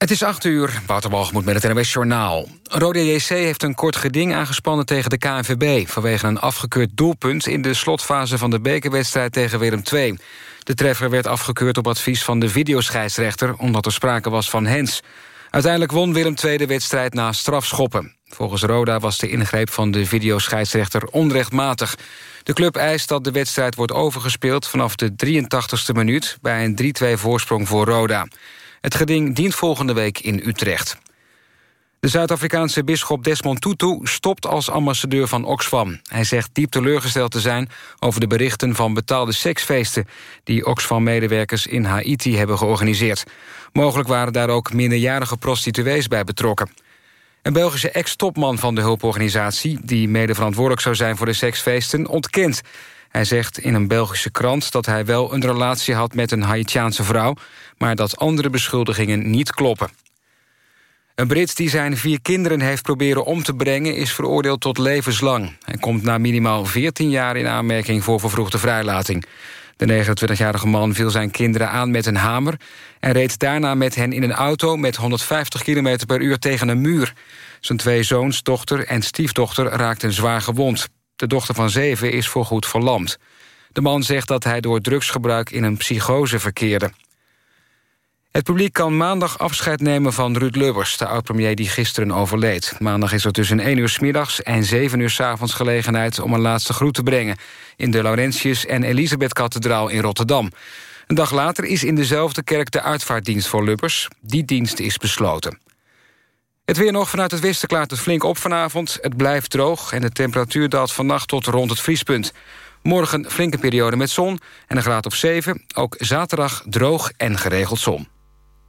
Het is acht uur, Wouter Walgemoed met het NWS Journaal. Rode JC heeft een kort geding aangespannen tegen de KNVB... vanwege een afgekeurd doelpunt in de slotfase van de bekerwedstrijd tegen Willem II. De treffer werd afgekeurd op advies van de videoscheidsrechter... omdat er sprake was van hens. Uiteindelijk won Willem II de wedstrijd na strafschoppen. Volgens Roda was de ingreep van de videoscheidsrechter onrechtmatig. De club eist dat de wedstrijd wordt overgespeeld vanaf de 83ste minuut... bij een 3-2 voorsprong voor Roda. Het geding dient volgende week in Utrecht. De Zuid-Afrikaanse bisschop Desmond Tutu stopt als ambassadeur van Oxfam. Hij zegt diep teleurgesteld te zijn over de berichten van betaalde seksfeesten... die Oxfam-medewerkers in Haiti hebben georganiseerd. Mogelijk waren daar ook minderjarige prostituees bij betrokken. Een Belgische ex-topman van de hulporganisatie... die mede verantwoordelijk zou zijn voor de seksfeesten, ontkent. Hij zegt in een Belgische krant dat hij wel een relatie had... met een Haitiaanse vrouw, maar dat andere beschuldigingen niet kloppen. Een Brit die zijn vier kinderen heeft proberen om te brengen... is veroordeeld tot levenslang. Hij komt na minimaal 14 jaar in aanmerking voor vervroegde vrijlating. De 29-jarige man viel zijn kinderen aan met een hamer... en reed daarna met hen in een auto met 150 km per uur tegen een muur. Zijn twee zoons, dochter en stiefdochter raakten zwaar gewond. De dochter van zeven is voorgoed verlamd. De man zegt dat hij door drugsgebruik in een psychose verkeerde. Het publiek kan maandag afscheid nemen van Ruud Lubbers... de oud-premier die gisteren overleed. Maandag is er tussen 1 uur s middags en 7 uur s avonds gelegenheid... om een laatste groet te brengen... in de Laurentius- en Elisabeth-kathedraal in Rotterdam. Een dag later is in dezelfde kerk de uitvaartdienst voor Lubbers. Die dienst is besloten. Het weer nog vanuit het westen klaart het flink op vanavond. Het blijft droog en de temperatuur daalt vannacht tot rond het vriespunt. Morgen flinke periode met zon en een graad of 7. Ook zaterdag droog en geregeld zon.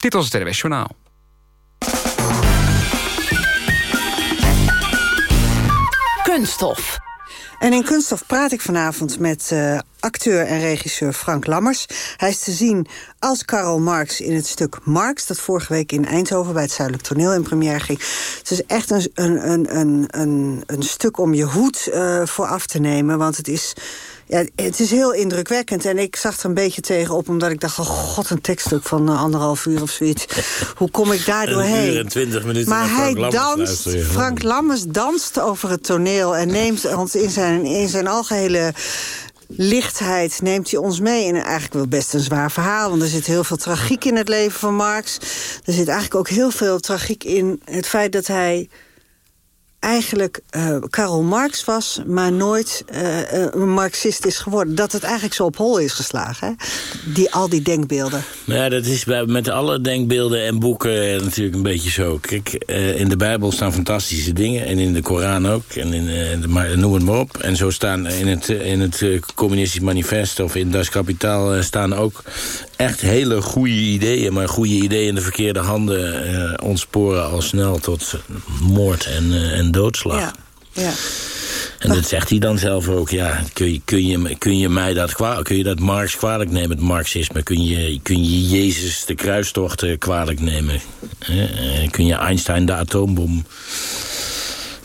Dit was het NWS Journaal. Kunststof. En in Kunststof praat ik vanavond met uh, acteur en regisseur Frank Lammers. Hij is te zien als Karl Marx in het stuk Marx... dat vorige week in Eindhoven bij het Zuidelijk Toneel in première ging. Het is echt een, een, een, een, een stuk om je hoed uh, voor af te nemen, want het is ja, het is heel indrukwekkend. En ik zag er een beetje tegenop, omdat ik dacht... oh god, een tekststuk van uh, anderhalf uur of zoiets. Hoe kom ik daar doorheen? En twintig minuten Maar hij danst, Frank Lammers danst over het toneel... en neemt ons in zijn, in zijn algehele lichtheid neemt hij ons mee in eigenlijk wel best een zwaar verhaal. Want er zit heel veel tragiek in het leven van Marx. Er zit eigenlijk ook heel veel tragiek in het feit dat hij eigenlijk uh, Karl Marx was, maar nooit uh, een Marxist is geworden. Dat het eigenlijk zo op hol is geslagen, hè? Die, al die denkbeelden. Ja, dat is bij, met alle denkbeelden en boeken natuurlijk een beetje zo. Kijk, in de Bijbel staan fantastische dingen en in de Koran ook. En in, de, maar, noem het maar op. En zo staan in het, in het communistisch manifest of in Das Kapitaal staan ook echt hele goede ideeën. Maar goede ideeën in de verkeerde handen ontsporen al snel tot moord en, en doodslag. Ja, ja. En dat zegt hij dan zelf ook. Ja, kun je, kun je, kun je mij dat kwalijk, kun je dat Marx kwalijk nemen, het marxisme? Kun je, kun je Jezus de kruistocht kwalijk nemen? Kun je Einstein de atoombom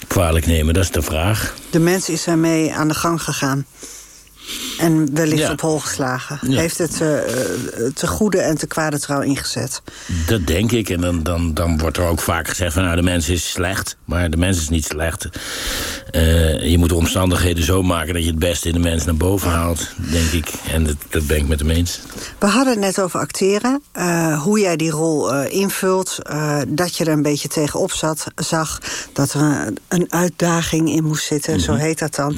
kwalijk nemen? Dat is de vraag. De mens is ermee aan de gang gegaan. En wellicht Ja. op hol geslagen. Ja. Heeft het eh, te goede en te kwade trouw ingezet. Dat denk ik. En dan, dan, dan wordt er ook vaak gezegd van... nou, de mens is slecht. Maar de mens is niet slecht. Eh, je moet de omstandigheden zo maken... dat je het beste in de mens naar boven haalt, denk ik. En dat, dat ben ik met hem eens. We hadden het net over acteren. hoe jij die rol invult. dat je er een beetje tegenop zat, zag. Dat er een, een uitdaging in moest zitten. Zo heet dat dan.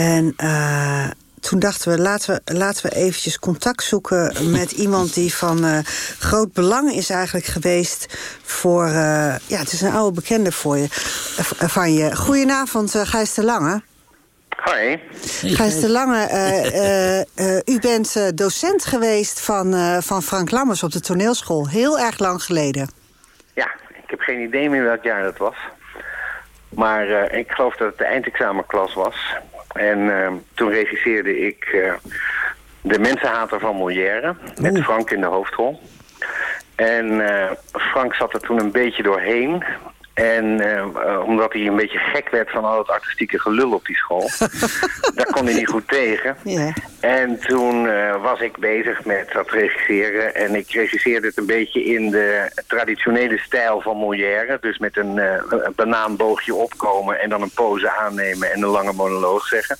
En eh, toen dachten we laten, we, laten we eventjes contact zoeken met iemand die van eh, groot belang is eigenlijk geweest voor... eh, ja, het is een oude bekende voor je, van je. Goedenavond, Gijs de Lange. Hoi. Gijs de Lange, eh, eh, eh, u bent docent geweest van, eh, van Frank Lammers op de toneelschool. Heel erg lang geleden. Ja, ik heb geen idee meer welk jaar dat was. Maar eh, ik geloof dat het de eindexamenklas was. En eh, toen regisseerde ik eh, De Mensenhater van Molière. Met. Frank in de hoofdrol. En eh, Frank zat er toen een beetje doorheen. En uh, omdat hij een beetje gek werd van al het artistieke gelul op die school. daar kon hij niet goed tegen. Ja. En toen uh, was ik bezig met dat regisseren. En ik regisseerde het een beetje in de traditionele stijl van Molière. Dus met een, uh, een banaanboogje opkomen en dan een pose aannemen en een lange monoloog zeggen.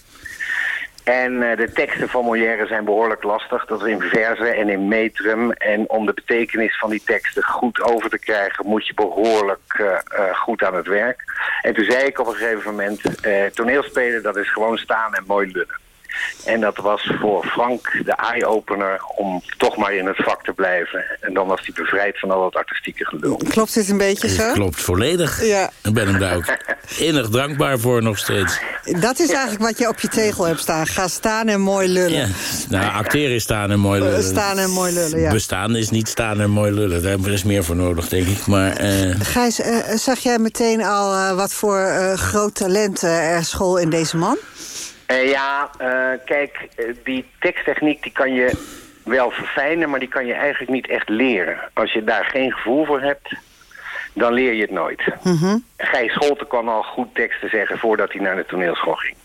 En uh, de teksten van Molière zijn behoorlijk lastig. Dat is in verzen en in metrum. En om de betekenis van die teksten goed over te krijgen... moet je behoorlijk uh, uh, goed aan het werk. En toen zei ik op een gegeven moment... toneelspelen, dat is gewoon staan en mooi lullen. En dat was voor Frank de eye-opener om toch maar in het vak te blijven. En dan was hij bevrijd van al dat artistieke gelul. Klopt dit een beetje zo? Het klopt volledig. Ja. Ik ben hem daar ook innig dankbaar voor nog steeds. Dat is eigenlijk wat je op je tegel hebt staan. Ga staan en mooi lullen. Ja. Nou, acteren is staan en mooi lullen. Staan en mooi lullen, ja. Bestaan is niet staan en mooi lullen. Daar is meer voor nodig, denk ik. Maar, uh... Gijs, uh, zag jij meteen al uh, wat voor groot talent er school in deze man? Uh, ja, uh, kijk, die teksttechniek die kan je wel verfijnen, maar die kan je eigenlijk niet echt leren. Als je daar geen gevoel voor hebt, dan leer je het nooit. Mm -hmm. Gijs Scholten kan al goed teksten zeggen voordat hij naar de toneelschool ging.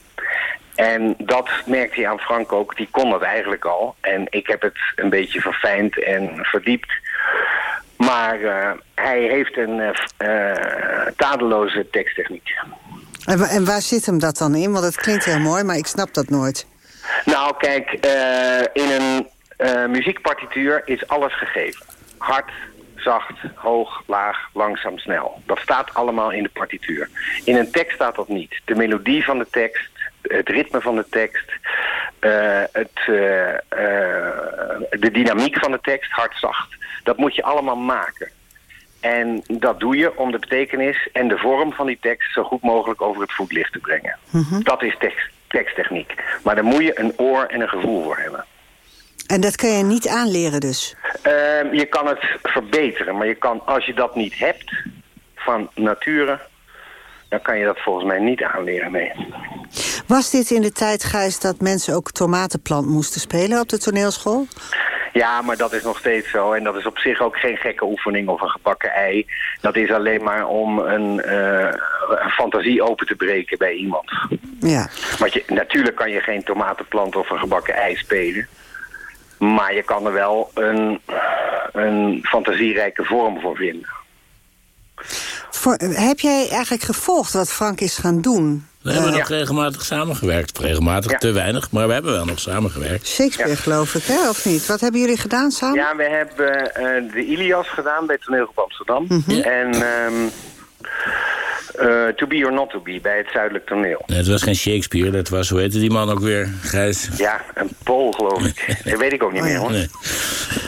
En dat merkte hij aan Frank ook, die kon dat eigenlijk al. En ik heb het een beetje verfijnd en verdiept. Maar uh, hij heeft een tadeloze teksttechniek. En, waar zit hem dat dan in? Want het klinkt heel mooi, maar ik snap dat nooit. Nou, kijk, uh, in een uh, muziekpartituur is alles gegeven. Hard, zacht, hoog, laag, langzaam, snel. Dat staat allemaal in de partituur. In een tekst staat dat niet. De melodie van de tekst, het ritme van de tekst... Uh, het, de dynamiek van de tekst, hard, zacht... dat moet je allemaal maken. En dat doe je om de betekenis en de vorm van die tekst zo goed mogelijk over het voetlicht te brengen. Mm -hmm. Dat is tekst, teksttechniek. Maar daar moet je een oor en een gevoel voor hebben. En dat kan je niet aanleren dus? Uh, je kan het verbeteren, maar je kan, als je dat niet hebt van nature, dan kan je dat volgens mij niet aanleren, nee. Was dit in de tijd, Gijs, dat mensen ook tomatenplant moesten spelen op de toneelschool? Ja, maar dat is nog steeds zo. En dat is op zich ook geen gekke oefening of een gebakken ei. Dat is alleen maar om een, uh, een fantasie open te breken bij iemand. Ja. Want je, natuurlijk kan je geen tomatenplant of een gebakken ei spelen. Maar je kan er wel een, een fantasierijke vorm voor vinden. Voor, heb jij eigenlijk gevolgd wat Frank is gaan doen? We hebben uh, nog ja. regelmatig samengewerkt. Regelmatig ja. te weinig, maar we hebben wel nog samengewerkt. Shakespeare ja. geloof ik, hè? of niet? Wat hebben jullie gedaan samen? Ja, we hebben uh, de Ilias gedaan bij Toneelgroep Amsterdam. Mm -hmm. En um, uh, To Be or Not To Be bij het Zuidelijk Toneel. Nee, het was geen Shakespeare, dat was, hoe heette die man ook weer, Gijs? Ja, een Pool geloof ik. dat weet ik ook niet oh, meer hoor. Nee.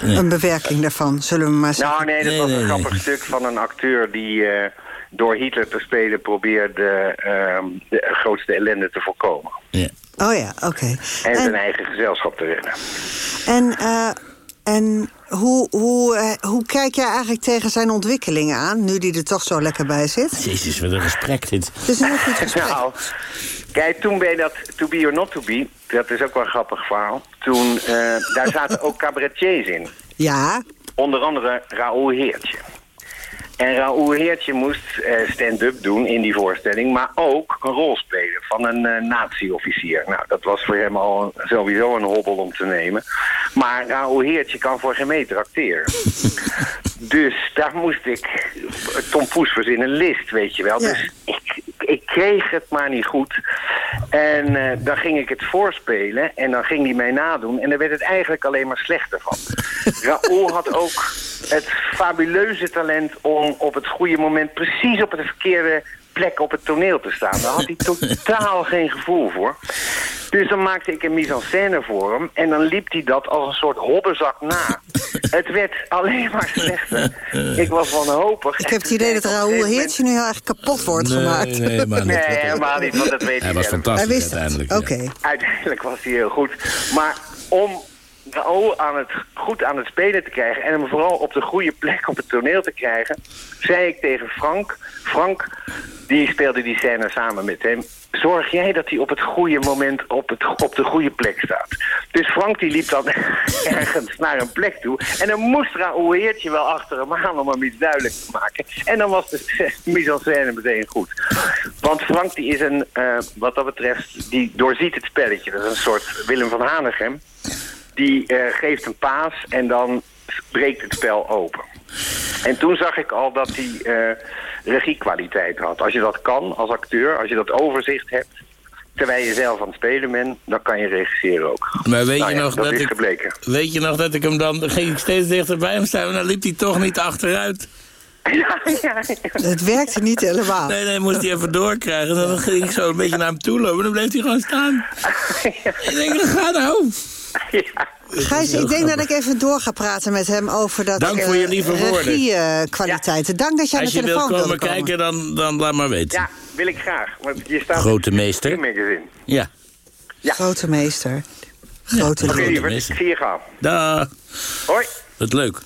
nee. Een bewerking daarvan, zullen we maar zeggen. Nou nee, dat Nee, was nee, een nee. grappig stuk van een acteur die... Uh, door Hitler te spelen probeerde uh, de grootste ellende te voorkomen. Ja. Oh ja, oké. Okay. En, en zijn eigen gezelschap te redden. En, uh, en hoe, hoe, uh, hoe kijk jij eigenlijk tegen zijn ontwikkelingen aan... nu die er toch zo lekker bij zit? Jezus, wat een gesprek dit. Het is een heel goed gesprek. nou, kijk, toen bij dat To Be or Not To Be... dat is ook wel een grappig verhaal... toen, daar zaten ook cabaretiers in. Ja. Onder andere Raoul Heertje. En Raoul Heertje moest uh, stand-up doen in die voorstelling... maar ook een rol spelen van een uh, nazi-officier. Nou, dat was voor hem al sowieso een hobbel om te nemen. Maar Raoul Heertje kan voor geen meter acteren. dus daar moest ik... Tom Poes verzinnen, list, weet je wel. Ja. Dus ik, ik kreeg het maar niet goed. En uh, dan ging ik het voorspelen en dan ging hij mij nadoen. En dan werd het eigenlijk alleen maar slechter van. Raoul had ook het fabuleuze talent om op het goede moment precies op het verkeerde plek op het toneel te staan. Daar had hij totaal geen gevoel voor. Dus dan maakte ik een mise-en-scène voor hem... en dan liep hij dat als een soort hobbenzak na. het werd alleen maar slechter. Ik was wanhopig. Ik heb het idee dat Raoul Heertje nu heel erg kapot wordt nee, gemaakt. Nee, maar nee, helemaal niet, want dat weet Hij ik was fantastisch Hij wist uiteindelijk. het. ja. Oké. Uiteindelijk was hij heel goed. Maar om Raoul aan het, goed aan het spelen te krijgen... en hem vooral op de goede plek op het toneel te krijgen... zei ik tegen Frank... Frank, die speelde die scène samen met hem... zorg jij dat hij op het goede moment op, het, op de goede plek staat. Dus Frank die liep dan ergens naar een plek toe. En dan moest Raoul Heertje wel achter hem aan om hem iets duidelijk te maken. En dan was de mise en scène meteen goed. Want Frank die is een, uh, wat dat betreft, die doorziet het spelletje. Dat is een soort Willem van Hanegem. Die uh, geeft een paas en dan breekt het spel open. En toen zag ik al dat hij uh, regiekwaliteit had. Als je dat kan als acteur, als je dat overzicht hebt... terwijl je zelf aan het spelen bent, dan kan je regisseren ook. Maar weet, nou je, nog dat, dat ik, gebleken. weet je nog dat ik hem dan... ging ik steeds dichter bij hem staan en dan liep hij toch niet achteruit... Ja, ja, Het werkte niet helemaal. Nee, nee, moest hij even doorkrijgen. Dan ging ik zo een beetje naar hem toe lopen. Dan bleef hij gewoon staan. Ja. Ik denk, ga nou. Ja. Gijs, ik denk dat ik even door ga praten met hem over dat Dank voor je eh, lieve woorden. kwaliteiten. Dank dat je aan de telefoon wil komen kijken, dan, dan laat maar weten. Ja, wil ik graag. Want je staat Grote meester. Ja. ja. Grote meester. Grote ja. Oké, okay, ik zie je gaan. Dag. Hoi. Wat leuk.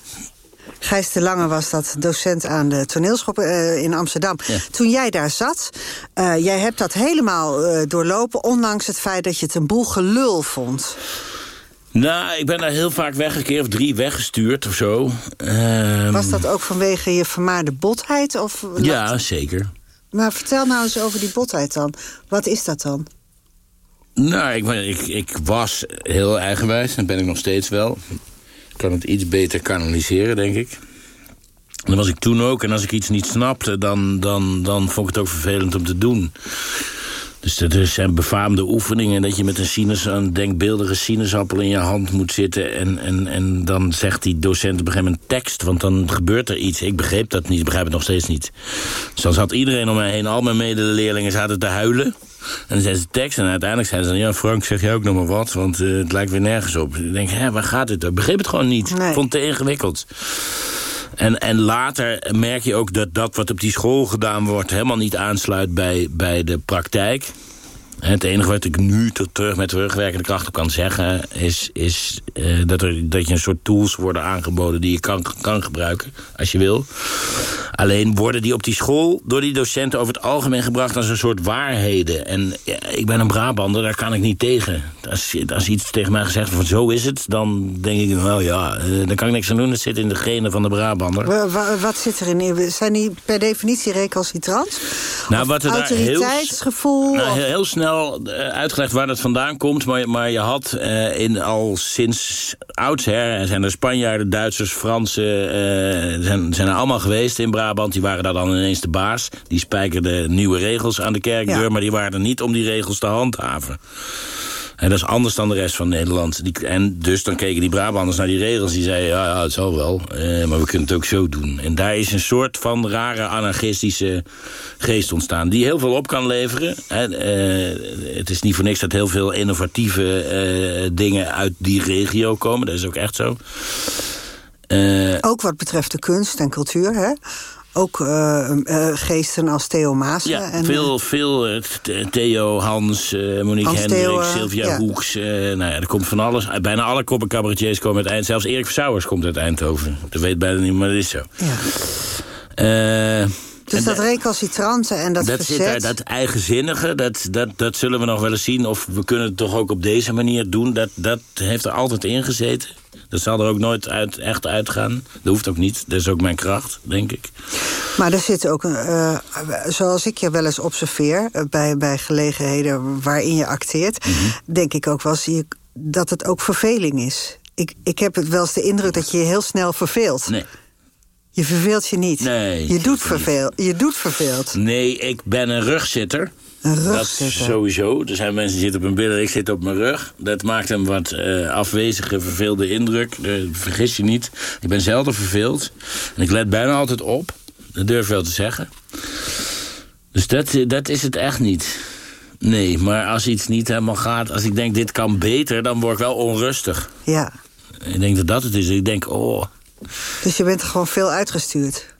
Gijs de Lange was dat docent aan de toneelschool uh, in Amsterdam. Toen jij daar zat, uh, jij hebt dat helemaal uh, doorlopen... ondanks het feit dat je het een boel gelul vond. Nou, ik ben daar heel vaak weggekeerd, of drie weggestuurd of zo. Uh, Was dat ook vanwege je vermaarde botheid? Of ja, zeker. Maar vertel nou eens over die botheid dan. Wat is dat dan? Nou, ik, ik, ik was heel eigenwijs, en ben ik nog steeds wel. Ik kan het iets beter kanaliseren, denk ik. Dat was ik toen ook. En als ik iets niet snapte, dan, dan, dan vond ik het ook vervelend om te doen. Dus er zijn befaamde oefeningen dat je met een, sinus, een denkbeeldige sinaasappel in je hand moet zitten. En, en, en dan zegt die docent op een gegeven moment tekst, want dan gebeurt er iets. Ik begreep dat niet, ik begrijp het nog steeds niet. Dus dan zat iedereen om mij heen, al mijn medeleerlingen zaten te huilen. En dan zei ze tekst en uiteindelijk zei ze dan... ja, Frank, zeg je ook nog maar wat, want uh, het lijkt weer nergens op. Ik denk, hè, waar gaat het? Ik begreep het gewoon niet. Ik vond het te ingewikkeld. En, en later merk je ook dat dat wat op die school gedaan wordt... helemaal niet aansluit bij, bij de praktijk. Het enige wat ik nu terug met terugwerkende kracht op kan zeggen... is, is uh, dat, er, dat je een soort tools worden aangeboden die je kan, kan gebruiken, als je wil. Alleen worden die op die school door die docenten over het algemeen gebracht... als een soort waarheden. En ja, ik ben een Brabander, daar kan ik niet tegen. Als, als iets tegen mij gezegd wordt van zo is het... dan denk ik, nou ja, uh, dan kan ik niks aan doen. Het zit in de genen van de Brabander. Wat, wat zit erin? Zijn die per definitie recalcitrant? Nou, wat er autoriteitsgevoel? Heel, nou, heel snel eh, uitgelegd waar dat vandaan komt. Maar, maar je had uh, in al sinds oudsher... zijn er Spanjaarden, Duitsers, Fransen... Uh, zijn, zijn er allemaal geweest in Brabant. Die waren daar dan ineens de baas. Die spijkerden nieuwe regels aan de kerkdeur... maar die waren er niet om die regels te handhaven. En dat is anders dan de rest van Nederland. Die, en dus dan keken die Brabanders naar die regels. Die zeiden, ja, ja het zal wel. Eh, maar we kunnen het ook zo doen. En daar is een soort van rare anarchistische geest ontstaan. Die heel veel op kan leveren. En, uh, het is niet voor niks dat heel veel innovatieve uh, dingen uit die regio komen. Dat is ook echt zo. Uh, ook wat betreft de kunst en cultuur, hè? Ook uh, uh, geesten als Theo Maas. Ja, en, veel, veel Theo, Hans, Monique Hans Hendricks, Sylvia ja. Hoeks. nou ja, er komt van alles. Bijna alle cabaretiers komen uit Eind. Zelfs Erik Versauwers komt uit Eindhoven. Dat weet bijna niet, maar dat is zo. Ja. Dus dat recalcitrante en dat, dat verzet... Zit daar, dat eigenzinnige, dat, dat, dat zullen we nog wel eens zien... of we kunnen het toch ook op deze manier doen. Dat, dat heeft er altijd in gezeten. Dat zal er ook nooit uit, echt uitgaan. Dat hoeft ook niet. Dat is ook mijn kracht, denk ik. Maar er zit ook, uh, zoals ik je wel eens observeer... Uh, bij, bij gelegenheden waarin je acteert... Mm -hmm. denk ik ook wel ik dat het ook verveling is. Ik, ik heb het wel eens de indruk dat je je heel snel verveelt. Nee. Je verveelt je niet. Nee. Je doet, verveel, je doet verveeld. Nee, ik ben een rugzitter. Een. Dat sowieso. Er zijn mensen die zitten op een billen, ik zit op mijn rug. Dat maakt een wat uh, afwezige, verveelde indruk. Uh, vergis je niet. Ik ben zelden verveeld. En ik let bijna altijd op. Dat durf ik wel te zeggen. Dus dat, dat is het echt niet. Nee, maar als iets niet helemaal gaat... als ik denk, dit kan beter, dan word ik wel onrustig. Ja. Ik denk dat dat het is. Ik denk, oh... Dus je bent gewoon veel uitgestuurd?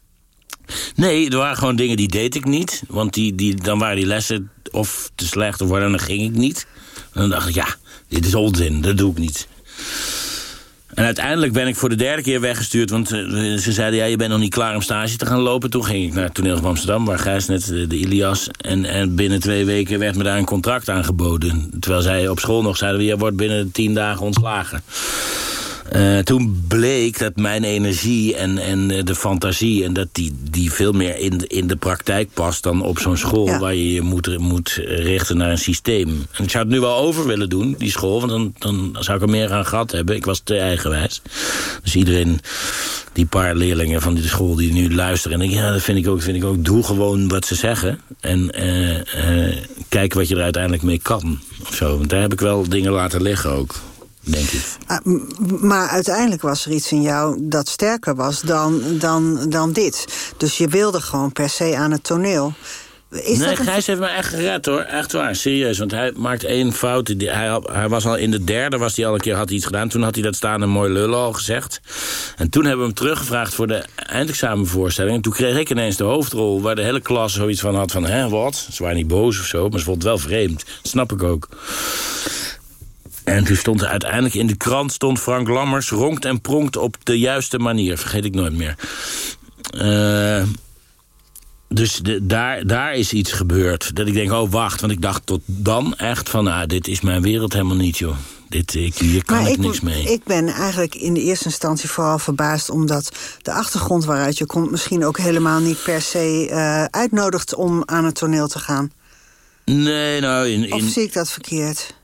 Nee, er waren gewoon dingen die deed ik niet. Want die, die, dan waren die lessen of te slecht of wat, dan ging ik niet. En dan dacht ik, ja, dit is onzin, dat doe ik niet. En uiteindelijk ben ik voor de derde keer weggestuurd... want eh, ze zeiden, ja, je bent nog niet klaar om stage te gaan lopen. Toen ging ik naar het toneel van Amsterdam, waar Gijs net de, de Ilias... En, en binnen twee weken werd me daar een contract aangeboden. Terwijl zij op school nog zeiden, je wordt binnen tien dagen ontslagen. Uh, toen bleek dat mijn energie en, en eh, de fantasie... en dat die, die veel meer in, de, in de praktijk past dan op zo'n school... Ja. waar je je moet, moet richten naar een systeem. En ik zou het nu wel over willen doen, die school... want dan, dan zou ik er meer aan gehad hebben. Ik was te eigenwijs. Dus iedereen, die paar leerlingen van die school die nu luisteren... en denken, ja, dat vind ik ook, vind ik ook. Doe gewoon wat ze zeggen. En uh, uh, kijk wat je er uiteindelijk mee kan. Of zo. Want daar heb ik wel dingen laten liggen ook denk ik. Ah, maar uiteindelijk was er iets in jou dat sterker was dan, dan, dan dit. Dus je wilde gewoon per se aan het toneel. Is nee, een... Gijs heeft me echt gered hoor. Echt waar, serieus. Want hij maakt één fout. Hij, hij was al in de derde, was hij al een keer had hij iets gedaan. Toen had hij dat staan een mooi lullen al gezegd. En toen hebben we hem teruggevraagd voor de eindexamenvoorstelling. En toen kreeg ik ineens de hoofdrol waar de hele klas zoiets van had van... hè, wat? Ze waren niet boos of zo, maar ze vond het wel vreemd. Dat snap ik ook. En toen stond er uiteindelijk in de krant... stond Frank Lammers ronkt en pronkt op de juiste manier. Vergeet ik nooit meer. Uh, dus de, daar, daar is iets gebeurd. Dat ik denk, oh wacht. Want ik dacht tot dan echt van... ah, dit is mijn wereld helemaal niet, joh. Dit, ik, hier kan maar ik, ik niks mee. Ik ben eigenlijk in de eerste instantie vooral verbaasd... omdat de achtergrond waaruit je komt... misschien ook helemaal niet per se uh, uitnodigt om aan het toneel te gaan. Nee, nou... In, in... Of zie ik dat verkeerd?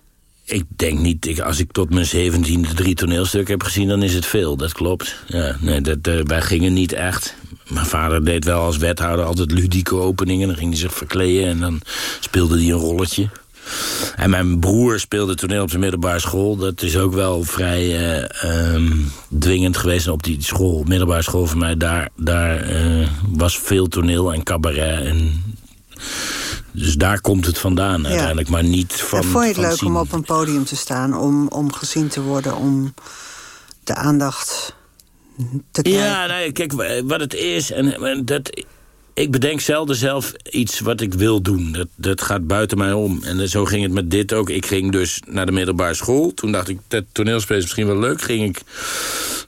Ik denk niet, ik, als ik tot mijn zeventiende drie toneelstukken heb gezien... dan is het veel, dat klopt. Ja, nee, dat, uh, wij gingen niet echt. Mijn vader deed wel als wethouder altijd ludieke openingen. Dan ging hij zich verkleden en dan speelde hij een rolletje. En mijn broer speelde toneel op zijn middelbare school. Dat is ook wel vrij uh, um, dwingend geweest. Op die school, middelbare school van mij... daar, daar uh, was veel toneel en cabaret en... Dus daar komt het vandaan ja. uiteindelijk, maar niet van... En vond je het leuk zien. om op een podium te staan, om, om gezien te worden... om de aandacht te krijgen? Ja, nee, kijk, wat het is... en dat, ik bedenk zelden zelf iets wat ik wil doen. Dat, dat gaat buiten mij om. En zo ging het met dit ook. Ik ging dus naar de middelbare school. Toen dacht ik, dat toneelspel is misschien wel leuk. Ging ik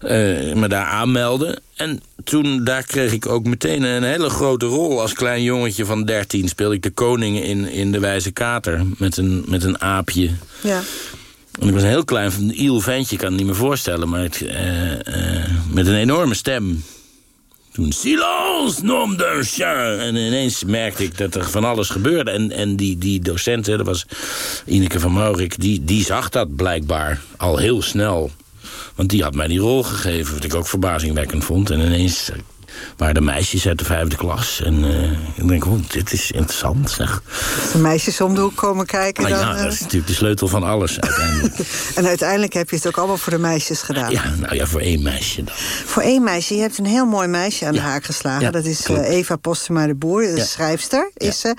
uh, me daar aanmelden. En toen, daar kreeg ik ook meteen een hele grote rol. Als klein jongetje van 13 speelde ik de koning in, in De Wijze Kater. Met een, met een aapje. Ja. En ik was een heel klein, een iel ventje, kan het niet meer voorstellen. Maar het, uh, uh, met een enorme stem. Toen, silence, nom d'un chien. En ineens merkte ik dat er van alles gebeurde. En, en die, die docent, dat was Ineke van Maurik... Die, die zag dat blijkbaar al heel snel. Want die had mij die rol gegeven, wat ik ook verbazingwekkend vond. En ineens waren de meisjes uit de vijfde klas. En uh, ik denk, oh, dit is interessant, zeg. De meisjes om de hoek komen kijken nou, dan... Ja, dat is natuurlijk de sleutel van alles uiteindelijk. en uiteindelijk heb je het ook allemaal voor de meisjes gedaan. Ja, nou ja, voor één meisje dan. Voor één meisje. Je hebt een heel mooi meisje aan ja. de haak geslagen. Ja, dat is uh, Eva Postema de Boer, de schrijfster is ze.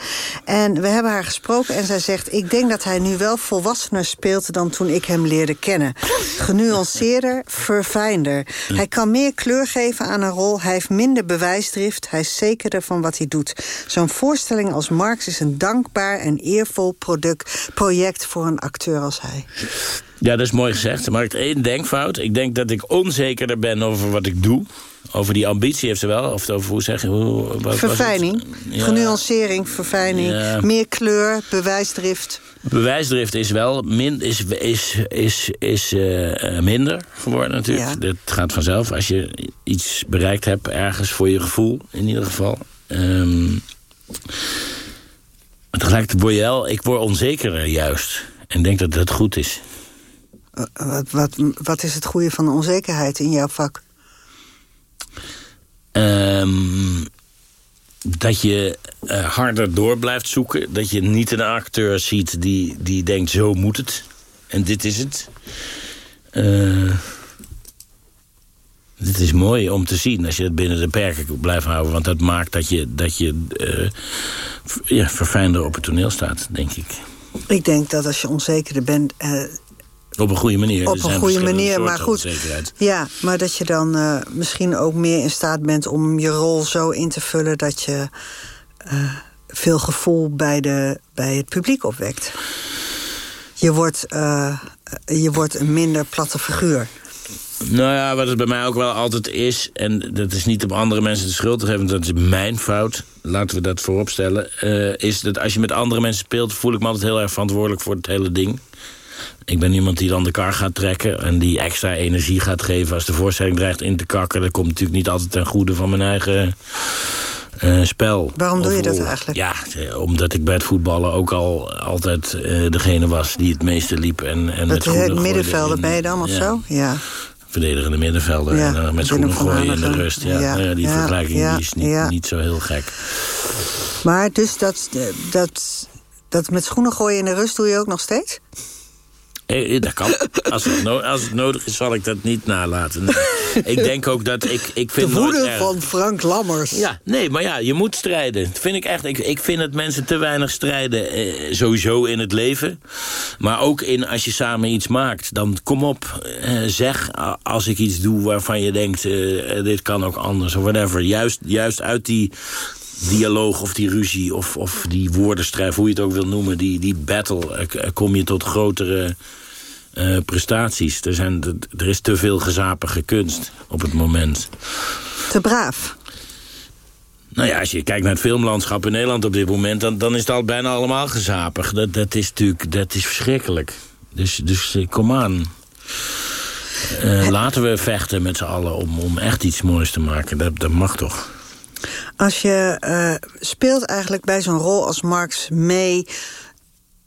En we hebben haar gesproken en zij zegt... ik denk dat hij nu wel volwassener speelt dan toen ik hem leerde kennen. Genuanceerder, verfijnder. Hij kan meer kleur geven aan een rol. Hij heeft minder bewijsdrift. Hij is zekerder van wat hij doet. Zo'n voorstelling als Marx is een dankbaar en eervol product, project voor een acteur als hij. Ja, dat is mooi gezegd. Maar ik één denkfout. Ik denk dat ik onzekerder ben over wat ik doe. Over die ambitie heeft ze wel. Of over hoe zeg je... Hoe, wat verfijning. Ja. Genuancering, verfijning. Ja. Meer kleur, bewijsdrift. Bewijsdrift is wel min, is, is, is, is uh, minder geworden natuurlijk. Ja. Dat gaat vanzelf. Als je iets bereikt hebt ergens voor je gevoel, in ieder geval. Um, tegelijkertijd word je wel... Ik word onzekerder juist. En denk dat dat goed is. Uh, wat, wat, wat is het goede van de onzekerheid in jouw vak? Um, dat je uh, harder door blijft zoeken. Dat je niet een acteur ziet die, die denkt zo moet het. En dit is het. Uh, dit is mooi om te zien als je het binnen de perken blijft houden. Want dat maakt dat je, dat je uh, ja, verfijnder op het toneel staat, denk ik. Ik denk dat als je onzekerder bent... Op een goede manier. Op een goede manier, maar goed. Ja, maar dat je dan uh, misschien ook meer in staat bent om je rol zo in te vullen dat je uh, veel gevoel bij, de, bij het publiek opwekt. Je wordt, uh, je wordt een minder platte figuur. Nou ja, wat het bij mij ook wel altijd is... en dat is niet om andere mensen de schuld te geven... dat is mijn fout, laten we dat vooropstellen... Uh, is dat als je met andere mensen speelt... voel ik me altijd heel erg verantwoordelijk voor het hele ding. Ik ben iemand die dan de kar gaat trekken... en die extra energie gaat geven als de voorstelling dreigt in te kakken. Dat komt natuurlijk niet altijd ten goede van mijn eigen... Uh, spel. Waarom doe je dat eigenlijk? Ja, omdat ik bij het voetballen ook al altijd uh, degene was die het meeste liep. En, en dat het middenvelder ben je dan of ja. zo? Ja verdedigende middenvelder. Ja, en, uh, met schoenen gooien in de rust. Ja, die vergelijking die is niet, niet zo heel gek. Maar dus dat, dat, dat met schoenen gooien in de rust doe je ook nog steeds? Eh, eh, dat kan. Als het, als het, nodig is, zal ik dat niet nalaten. ik denk ook dat ik... ik vind de woede van Frank Lammers. Ja, nee, maar ja, je moet strijden. Dat vind ik echt. Ik, ik vind dat mensen te weinig strijden. Eh, sowieso in het leven. Maar ook in als je samen iets maakt. Dan kom op, eh, zeg als ik iets doe waarvan je denkt... Eh, dit kan ook anders of whatever. Juist, juist uit die dialoog of die ruzie of, of die woordenstrijd, hoe je het ook wil noemen, die, die battle, kom je tot grotere uh, prestaties. Er, zijn, er is te veel gezapige kunst op het moment. Te braaf. Nou ja, als je kijkt naar het filmlandschap in Nederland op dit moment... dan, dan is het al bijna allemaal gezapig. Dat, dat is natuurlijk dat is verschrikkelijk. Dus, dus kom aan. Uh, laten we vechten met z'n allen om, om echt iets moois te maken. Dat, dat mag toch. Als je uh, speelt eigenlijk bij zo'n rol als Marx mee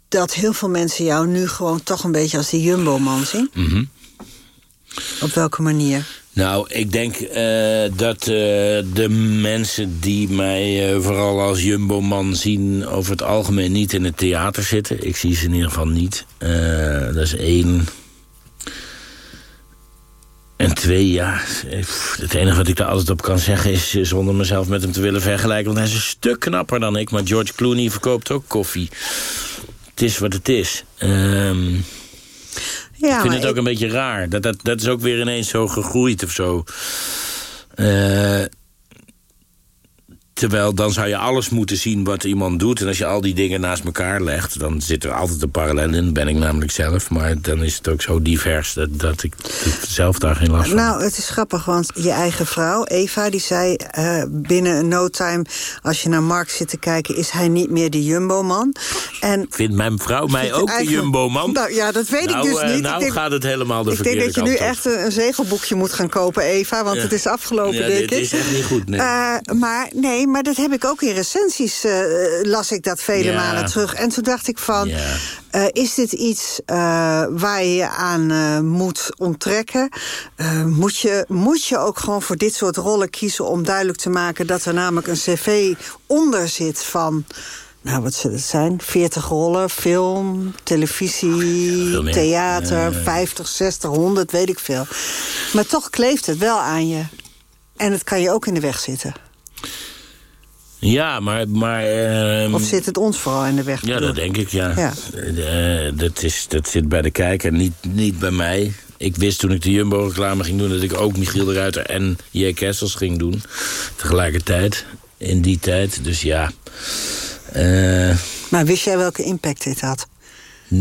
dat heel veel mensen jou nu gewoon toch een beetje als die Jumbo-man zien? Mm Op welke manier? Nou, ik denk uh, dat uh, de mensen die mij uh, vooral als Jumbo-man zien... over het algemeen niet in het theater zitten. Ik zie ze in ieder geval niet. dat is één. En twee, ja, het enige wat ik daar altijd op kan zeggen is... zonder mezelf met hem te willen vergelijken... want hij is een stuk knapper dan ik. Maar George Clooney verkoopt ook koffie het is wat het is. Um, ja, ik vind het ook een beetje raar. Dat, dat, dat is ook weer ineens zo gegroeid of zo. Uh, Terwijl dan zou je alles moeten zien wat iemand doet. En als je al die dingen naast elkaar legt... dan zit er altijd een parallel in. ben ik namelijk zelf. Maar dan is het ook zo divers dat, dat ik zelf daar geen last van Nou, het is grappig, want je eigen vrouw, Eva... die zei uh, binnen no time, als je naar Mark zit te kijken... is hij niet meer de Jumbo-man. En Vindt mijn vrouw mij ook eigen... de Jumbo-man? Nou ja, dat weet nou, ik dus uh, niet. Nou ik denk, gaat het helemaal de ik verkeerde Ik denk dat je nu echt een, een, zegelboekje moet gaan kopen, Eva. Want ja. het is afgelopen, ja, denk dit ik. is echt niet goed, nee. Uh, maar nee, maar dat heb ik ook in recensies, uh, las ik dat vele Ja. malen terug. En toen dacht ik van, Ja. uh, is dit iets uh, waar je je aan moet onttrekken? Moet, je, moet je ook gewoon voor dit soort rollen kiezen om duidelijk te maken... dat er namelijk een cv onder zit van... Nou, wat zullen het zijn? 40 rollen, film, televisie, theater, Ja. 50, 60, 100, weet ik veel. Maar toch kleeft het wel aan je. En het kan je ook in de weg zitten. Ja, maar... maar ehm, Of zit het ons vooral in de weg? Ja, dat denk ik, ja. Ja. Eh, dat, is, dat zit bij de kijker, niet, niet bij mij. Ik wist toen ik de Jumbo-reclame ging doen... dat ik ook Michiel de Ruiter en J. Kessels ging doen. Tegelijkertijd, in die tijd. Dus ja... Eh, Maar wist jij welke impact dit had?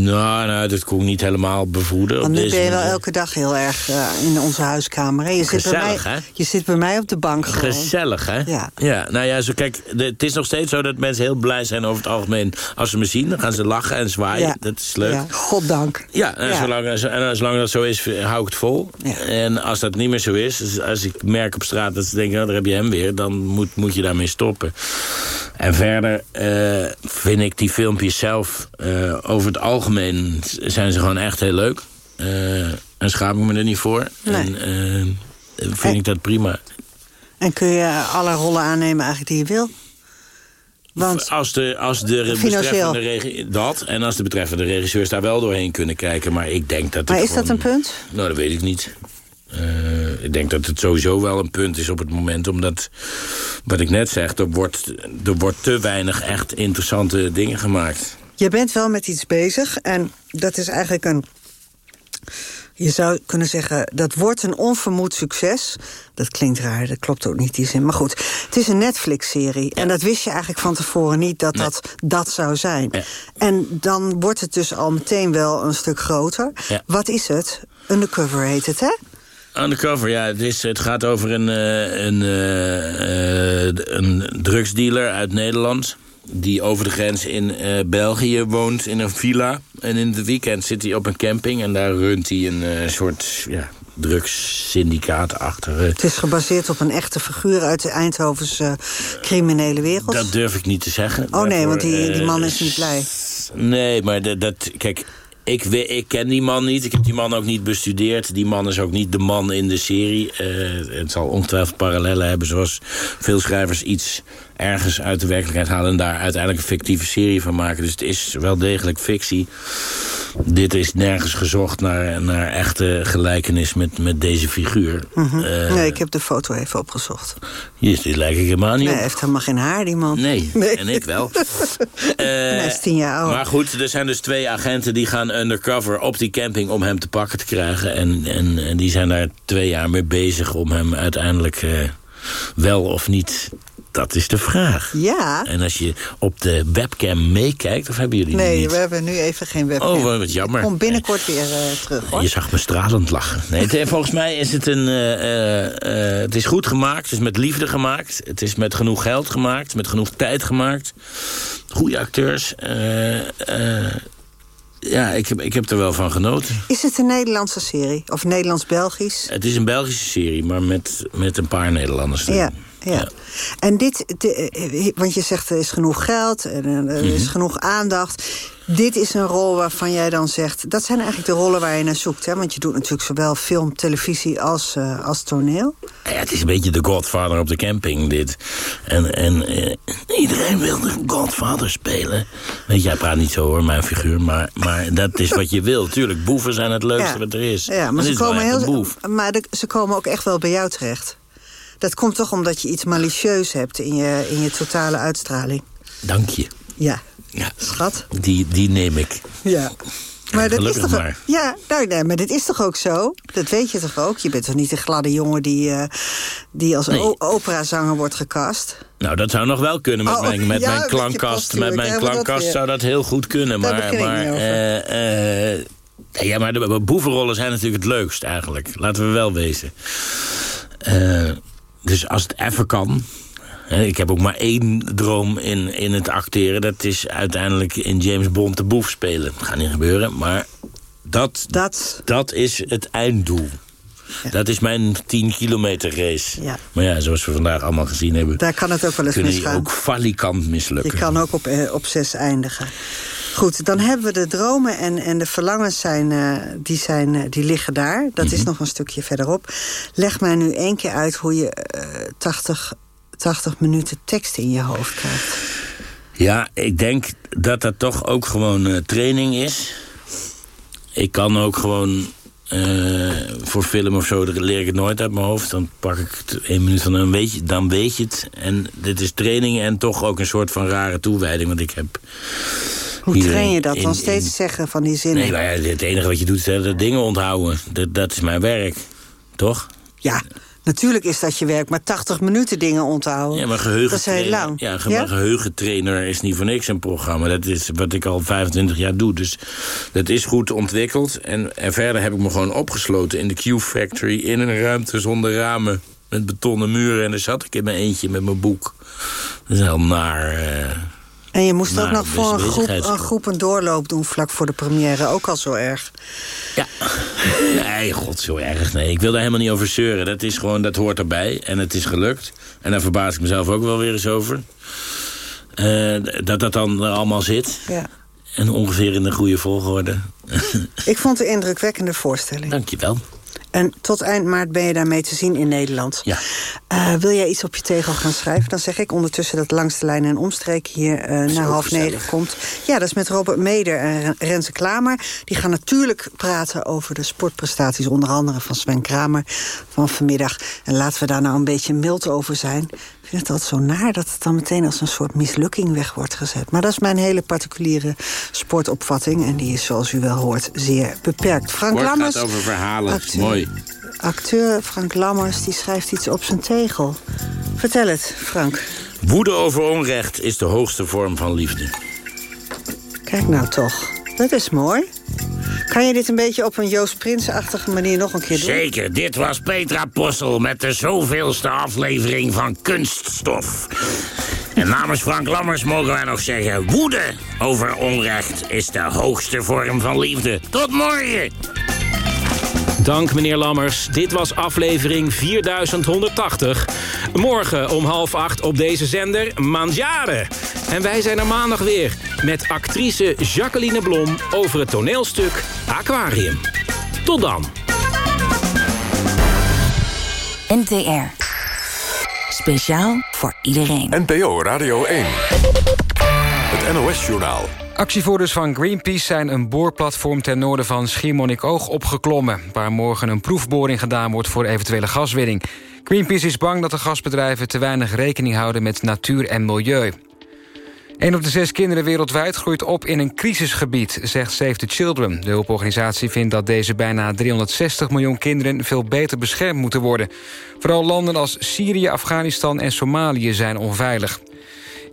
Nou, nou, dat kon ik niet helemaal bevoeden. Want nu ben je wel elke dag heel erg eh, in onze huiskamer. Hè? Je, zit bij Gezellig, mij, hè? je zit bij mij op de bank gewoon. Gezellig, hè? Ja. ja. Nou ja, zo, kijk, de- het is nog steeds zo dat mensen heel blij zijn over het algemeen. Als ze me zien, dan gaan ze lachen en zwaaien. Ja. Dat is leuk. Ja, goddank. Ja, en, Ja. Zolang, en zolang dat zo is, hou ik het vol. En als dat niet meer zo is, dus als ik merk op straat dat ze denken... Nou, daar heb je hem weer, dan moet, moet je daarmee stoppen. En verder eh, vind ik die filmpjes zelf... eh, over het algemeen zijn ze gewoon echt heel leuk. Eh, en schaam ik me er niet voor. Nee. En eh, vind En- ik dat prima. En kun je alle rollen aannemen eigenlijk die je wil? Want Als de, als de Financieel. betreffende dat en als de betreffende regisseurs daar wel doorheen kunnen kijken. Maar ik denk dat. Maar is dat een punt? Nou, dat weet ik niet. Eh, ik denk dat het sowieso wel een punt is op het moment. Omdat, wat ik net zeg, er wordt, er wordt te weinig echt interessante dingen gemaakt. Je bent wel met iets bezig. En dat is eigenlijk een... Je zou kunnen zeggen, dat wordt een onvermoed succes. Dat klinkt raar, dat klopt ook niet die zin. Maar goed, het is een Netflix-serie. En dat wist je eigenlijk van tevoren niet dat dat dat zou zijn. Ja. En dan wordt het dus al meteen wel een stuk groter. Ja. Wat is het? Undercover heet het, hè? Undercover, ja. Het, is, het gaat over een, uh, een, uh, een drugsdealer uit Nederland... die over de grens in België woont, in een villa. En in het weekend zit hij op een camping... en daar runt hij een soort ja, drugssyndicaat achter. Het is gebaseerd op een echte figuur uit de Eindhovense criminele wereld? Dat durf ik niet te zeggen. Oh nee, want die, die man is niet blij. Nee, maar dat, dat kijk, ik, ik ken die man niet. Ik heb die man ook niet bestudeerd. Die man is ook niet de man in de serie. Uh, het zal ongetwijfeld parallellen hebben... zoals veel schrijvers iets ergens uit de werkelijkheid halen... en daar uiteindelijk een fictieve serie van maken. Dus het is wel degelijk fictie. Dit is nergens gezocht naar, naar echte gelijkenis met, met deze figuur. Mhm. Eh, nee, ik heb de foto even opgezocht. Hier, dit lijkt ik helemaal niet nee. Hij heeft helemaal geen haar, die man. Nee, nee. en ik wel. uh, hij is tien jaar oud. Maar goed, er zijn dus twee agenten die gaan undercover op die camping... om hem te pakken te krijgen. En, en, en die zijn daar twee jaar mee bezig om hem uiteindelijk... Uh, wel of niet dat is de vraag. Ja. En als je op de webcam meekijkt, of hebben jullie nee, niet? we hebben nu even geen webcam. Oh, wat jammer. Ik kom binnenkort weer uh, terug, hoor. Je zag me stralend lachen. Nee, het, volgens mij is het een... Uh, uh, het is goed gemaakt, het is met liefde gemaakt. Het is met genoeg geld gemaakt, met genoeg tijd gemaakt. Goede acteurs. ja, ik heb, ik heb er wel van genoten. Is het een Nederlandse serie? Of Nederlands-Belgisch? Het is een Belgische serie, maar met, met een paar Nederlanders. Ja. Ja. En dit, de, want je zegt er is genoeg geld en er is genoeg aandacht. Dit is een rol waarvan jij dan zegt... dat zijn eigenlijk de rollen waar je naar zoekt. Hè? Want je doet natuurlijk zowel film, televisie als, uh, als toneel. Ja, het is een beetje de Godfather op de camping, dit. En, en uh, iedereen wil de Godfather spelen. Weet je, jij praat niet zo hoor, mijn figuur. Maar, maar dat is wat je wil. Tuurlijk, boeven zijn het leukste ja. wat er is. Ja, maar, ze komen, heel, maar de, ze komen ook echt wel bij jou terecht. Dat komt toch omdat je iets malicieus hebt in je, in je totale uitstraling. Dank je. Ja, ja. schat. Die, die neem ik. Ja. Maar dat is toch, maar. Ja, nou, nee, maar dit is toch ook zo? Dat weet je toch ook? Je bent toch niet een gladde jongen die, uh, die als nee. operazanger wordt gecast? Nou, dat zou nog wel kunnen met oh, mijn, met ja, mijn klankkast. Met mijn klankkast zou dat heel goed kunnen. Maar maar uh, uh, ja, maar de boevenrollen zijn natuurlijk het leukst eigenlijk. Laten we wel wezen. Dus als het even kan, ik heb ook maar één droom in, in het acteren. Dat is uiteindelijk in James Bond de boef spelen. Dat gaat niet gebeuren, maar dat, dat... dat is het einddoel. Ja. Dat is mijn 10 kilometer race. Ja. Maar ja, zoals we vandaag allemaal gezien hebben... Daar kan het ook wel eens kun je misgaan. ook falikant mislukken. Je kan ook op, eh, op zes eindigen. Goed, dan hebben we de dromen en, en de verlangens zijn, uh, die, zijn, uh, die liggen daar. Dat mm -hmm. is nog een stukje verderop. Leg mij nu één keer uit hoe je uh, 80 80 minuten tekst in je hoofd krijgt? Ja, ik denk dat dat toch ook gewoon training is. Ik kan ook gewoon voor film of zo, leer ik het nooit uit mijn hoofd. Dan pak ik het één minuut van, dan weet, je, dan weet je het. En dit is training en toch ook een soort van rare toewijding. Want ik heb... Hoe train je dat? Dan steeds in... zeggen van die zinnen? Nee, maar het enige wat je doet is de dingen onthouden. Dat, dat is mijn werk. Toch? Ja, Natuurlijk is dat je werk, maar 80 minuten dingen onthouden. Ja, maar geheugen dat is heel lang. Ja, maar ja? geheugentrainer is niet voor niks een programma. Dat is wat ik al 25 jaar doe. Dus dat is goed ontwikkeld. En, en verder heb ik me gewoon opgesloten in de Q-Factory... in een ruimte zonder ramen met betonnen muren. En daar zat ik in mijn eentje met mijn boek. Dat is heel naar... Uh, en je moest ook nog voor een groep, een groep een doorloop doen vlak voor de première. Ook al zo erg. Ja. Nee, god, zo erg. Nee, ik wil daar helemaal niet over zeuren. Dat is gewoon, dat hoort erbij. En het is gelukt. En daar verbaas ik mezelf ook wel weer eens over. Uh, dat dat dan er allemaal zit. Ja. En ongeveer in de goede volgorde. ik vond het een indrukwekkende voorstelling. Dank je wel. En tot eind maart ben je daarmee te zien in Nederland. Ja. Uh, wil jij iets op je tegel gaan schrijven? Dan zeg ik ondertussen dat Langs de Lijn en Omstreek hier uh, na half gezellig. negen komt. Ja, dat is met Robert Meder en Renze Klamer. Die gaan natuurlijk praten over de sportprestaties... onder andere van Sven Kramer van vanmiddag. En laten we daar nou een beetje mild over zijn. Ik vind het altijd zo naar dat het dan meteen als een soort mislukking weg wordt gezet. Maar dat is mijn hele particuliere sportopvatting. En die is, zoals u wel hoort, zeer beperkt. Frank Sport Lammers... gaat over verhalen, acteur, mooi. Acteur Frank Lammers die schrijft iets op zijn tegel. Vertel het, Frank. Woede over onrecht is de hoogste vorm van liefde. Kijk nou toch, dat is mooi. Kan je dit een beetje op een Joost Prins-achtige manier nog een keer doen? Zeker, dit was Petra Possel met de zoveelste aflevering van Kunststof. En namens Frank Lammers mogen wij nog zeggen... woede over onrecht is de hoogste vorm van liefde. Tot morgen! Dank meneer Lammers. Dit was aflevering 4180. Morgen om half acht op deze zender Mangiare. En wij zijn er maandag weer met actrice Jacqueline Blom... over het toneelstuk Aquarium. Tot dan. NTR. Speciaal voor iedereen. NPO Radio 1. Het NOS-journaal. Actievoerders van Greenpeace zijn een boorplatform ten noorden van Schiermonnikoog opgeklommen... waar morgen een proefboring gedaan wordt voor eventuele gaswinning. Greenpeace is bang dat de gasbedrijven te weinig rekening houden met natuur en milieu. Een op de zes kinderen wereldwijd groeit op in een crisisgebied, zegt Save the Children. De hulporganisatie vindt dat deze bijna 360 miljoen kinderen veel beter beschermd moeten worden. Vooral landen als Syrië, Afghanistan en Somalië zijn onveilig.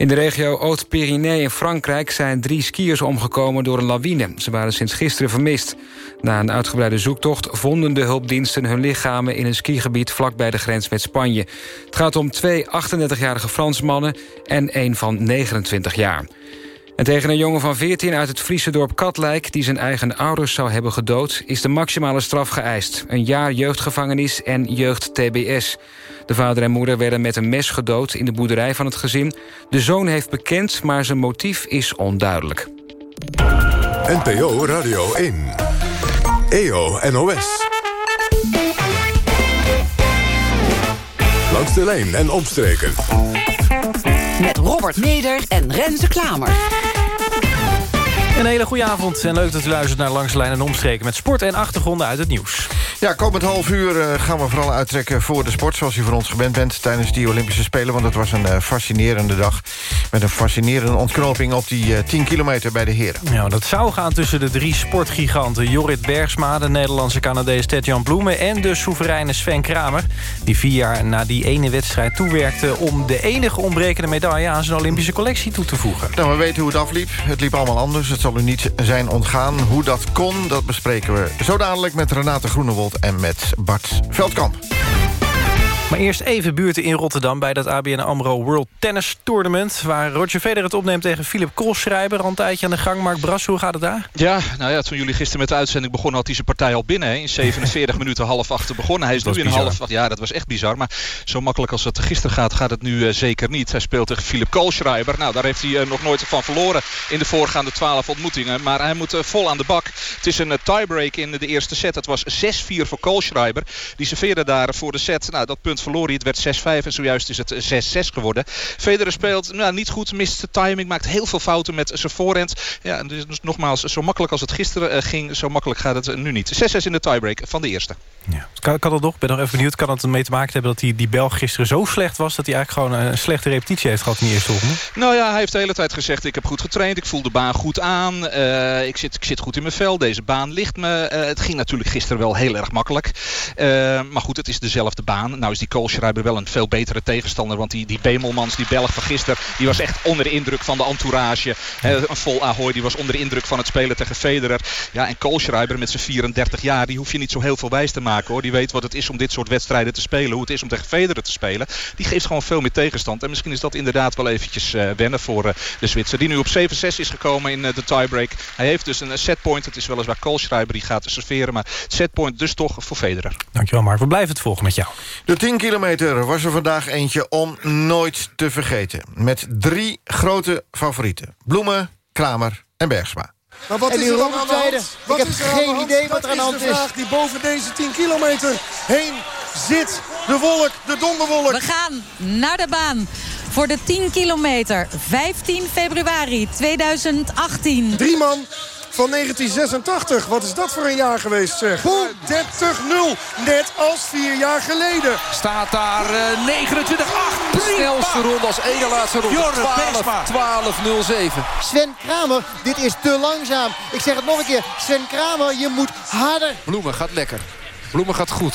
In de regio Haute-Pyrénées in Frankrijk zijn drie skiers omgekomen door een lawine. Ze waren sinds gisteren vermist. Na een uitgebreide zoektocht vonden de hulpdiensten hun lichamen... in een skigebied vlakbij de grens met Spanje. Het gaat om twee 38-jarige Fransmannen en een van 29 jaar. En tegen een jongen van 14 uit het Friese dorp Katlijk... die zijn eigen ouders zou hebben gedood... is de maximale straf geëist. Een jaar jeugdgevangenis en jeugd-TBS. De vader en moeder werden met een mes gedood in de boerderij van het gezin. De zoon heeft bekend, maar zijn motief is onduidelijk. NPO Radio 1. EO NOS. Langs de lijn en omstreken. Met Robert Meder en Renze Klamer. Een hele goede avond en leuk dat u luistert naar Langs de Lijn en Omstreken... met sport en achtergronden uit het nieuws. Ja, komend half uur uh, gaan we vooral uittrekken voor de sport... zoals u voor ons gewend bent tijdens die Olympische Spelen. Want het was een uh, fascinerende dag met een fascinerende ontknoping... op die uh, 10 kilometer bij de heren. Ja, dat zou gaan tussen de drie sportgiganten... Jorrit Bergsma, de Nederlandse Canadees Ted-Jan Bloemen... en de soevereine Sven Kramer... die vier jaar na die ene wedstrijd toewerkte... om de enige ontbrekende medaille aan zijn Olympische collectie toe te voegen. Nou, we weten hoe het afliep. Het liep allemaal anders. Het zal u niet zijn ontgaan. Hoe dat kon, dat bespreken we zo dadelijk met Renate Groenewold en met Bart Veldkamp. Maar eerst even buurten in Rotterdam bij dat ABN AMRO World Tennis Tournament... waar Roger Federer het opneemt tegen Philip Koolschrijber. Al een tijdje aan de gang. Mark Bras, hoe gaat het daar? Ja, nou ja, toen jullie gisteren met de uitzending begonnen... had hij zijn partij al binnen. Hè. In 47 minuten half achter begonnen. Hij is nu in bizar. half Ja, dat was echt bizar. Maar zo makkelijk als het gisteren gaat, gaat het nu uh, zeker niet. Hij speelt tegen Philip Koolschrijber. Nou, daar heeft hij uh, nog nooit van verloren in de voorgaande 12 ontmoetingen. Maar hij moet uh, vol aan de bak. Het is een tiebreak in de eerste set. Het was 6-4 voor Koolschrijber. Die serveerde daar voor de set. Nou, dat punt verloor hij. Het werd 6-5 en zojuist is het 6-6 geworden. Federer speelt nou, niet goed, mist de timing, maakt heel veel fouten met zijn voorhand. Ja, dus nogmaals, zo makkelijk als het gisteren uh, ging, zo makkelijk gaat het nu niet. 6-6 in de tiebreak van de eerste. Ja. Kan, kan dat nog? Ik ben nog even benieuwd. Kan het ermee te maken hebben dat die, die Belg gisteren zo slecht was... dat hij eigenlijk gewoon een slechte repetitie heeft gehad in de eerste ronde? Nou ja, hij heeft de hele tijd gezegd... ik heb goed getraind, ik voel de baan goed aan. Uh, ik, zit, ik zit goed in mijn vel, deze baan ligt me. Uh, het ging natuurlijk gisteren wel heel erg makkelijk. Uh, maar goed, het is dezelfde baan. Nou is die Koolschreiber wel een veel betere tegenstander. Want die, die Bemelmans, die Belg van gisteren... die was echt onder de indruk van de entourage. een vol Ahoy, die was onder de indruk van het spelen tegen Federer. Ja, en Koolschreiber met zijn 34 jaar... die hoef je niet zo heel veel wijs te maken hoor. Die weet wat het is om dit soort wedstrijden te spelen. Hoe het is om tegen Federer te spelen. Die geeft gewoon veel meer tegenstand. En misschien is dat inderdaad wel eventjes uh, wennen voor uh, de Zwitser. Die nu op 7-6 is gekomen in uh, de tiebreak. Hij heeft dus een setpoint. Het is weliswaar Koolschreiber die gaat serveren. Maar setpoint dus toch voor Federer. Dankjewel Mark. We blijven het volgen met jou. De 10 kilometer was er vandaag eentje om nooit te vergeten. Met drie grote favorieten. Bloemen, Kramer en Bergsma. Maar wat is er aan de hand? Wat ik heb geen idee wat, wat er aan de hand is. de vraag die boven deze 10 kilometer heen zit. De wolk, de donderwolk. We gaan naar de baan voor de 10 kilometer. 15 februari 2018. Drie man van 1986. Wat is dat voor een jaar geweest, zeg? 30-0. Net als vier jaar geleden. Staat daar uh, 29-8. De snelste ronde als ene laatste ronde. 12-0-7. Sven Kramer, dit is te langzaam. Ik zeg het nog een keer. Sven Kramer, je moet harder. Bloemen gaat lekker. Bloemen gaat goed.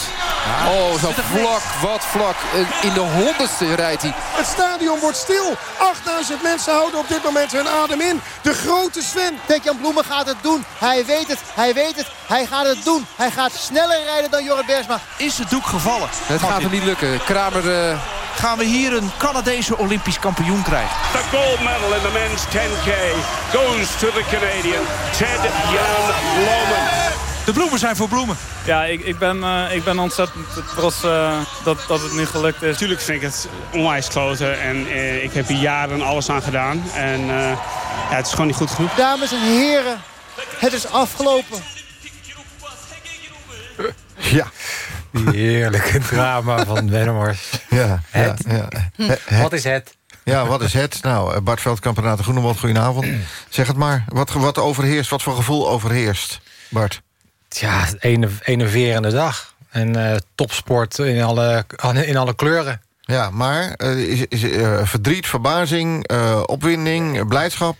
Oh, zo vlak, wat vlak. In de honderdste rijdt hij. Het stadion wordt stil. 8000 mensen houden op dit moment hun adem in. De grote Sven. Jan Bloemen gaat het doen. Hij weet het, hij weet het. Hij gaat het doen. Hij gaat sneller rijden dan Jorrit Bergsma. Is het doek gevallen? Het gaat hem niet lukken. Kramer... Uh... Gaan we hier een Canadese Olympisch kampioen krijgen? The gold medal in the men's 10K goes to the Canadian Ted Jan Loman. De bloemen zijn voor bloemen. Ja, ik, ik, ben, uh, ik ben ontzettend trots uh, dat, dat het nu gelukt is. Tuurlijk vind ik het onwijs kloten. En uh, ik heb hier jaren alles aan gedaan. En ja, het is gewoon niet goed genoeg. Dames en heren, het is afgelopen. Ja. Die heerlijke drama van Wennemars. Ja, het. Ja, ja. Wat is het? Ja, wat is het? Nou, Bart Veldkamp, Renate Groenewold, goedenavond. Zeg het maar. Wat, wat overheerst? Wat voor gevoel overheerst, Bart? Ja, een enerverende dag. En uh, topsport in alle, in alle kleuren. Ja, maar uh, is, is uh, verdriet, verbazing, opwinding, blijdschap?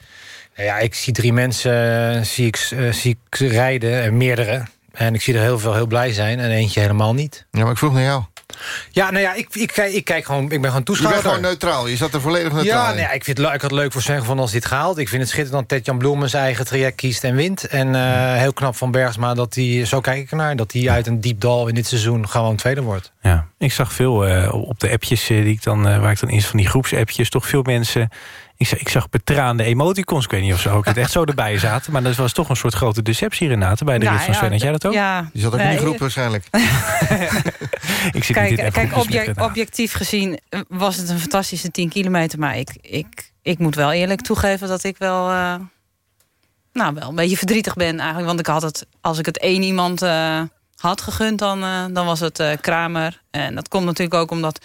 Ja, ik zie drie mensen zie ik, zie ik rijden, meerdere. En ik zie er heel veel heel blij zijn en eentje helemaal niet. Ja, maar ik vroeg naar jou. Ja, nou ja, ik, ik, kijk, ik kijk gewoon, ik ben gewoon toeschouwer. Je bent gewoon neutraal, je zat er volledig neutraal Ja, ja ik, vind het, ik had het leuk voor Sven van als dit gehaald. Ik vind het schitterend dat Ted-Jan Bloemen zijn eigen traject kiest en wint. En uh, heel knap van Bergsma, dat hij, zo kijk ik ernaar... dat hij uit een diep dal in dit seizoen gewoon tweede wordt. Ja, ik zag veel uh, op de appjes uh, die ik dan, waar ik dan in van die groepsappjes... toch veel mensen ik zag, ik zag betraande emoticons. Ik weet niet of ze ook het echt zo erbij zaten. Maar dat was toch een soort grote deceptie, Renate, bij de nou, rit van Sven. Had jij dat ook? Ja. Die zat ook in die groep waarschijnlijk. ik zit kijk, niet kijk object, objectief gezien was het een fantastische 10 kilometer. Maar ik, ik, ik moet wel eerlijk toegeven dat ik wel... Uh, nou, wel een beetje verdrietig ben eigenlijk. Want ik had het, als ik het één iemand uh, had gegund, dan, uh, dan was het Kramer. En dat komt natuurlijk ook omdat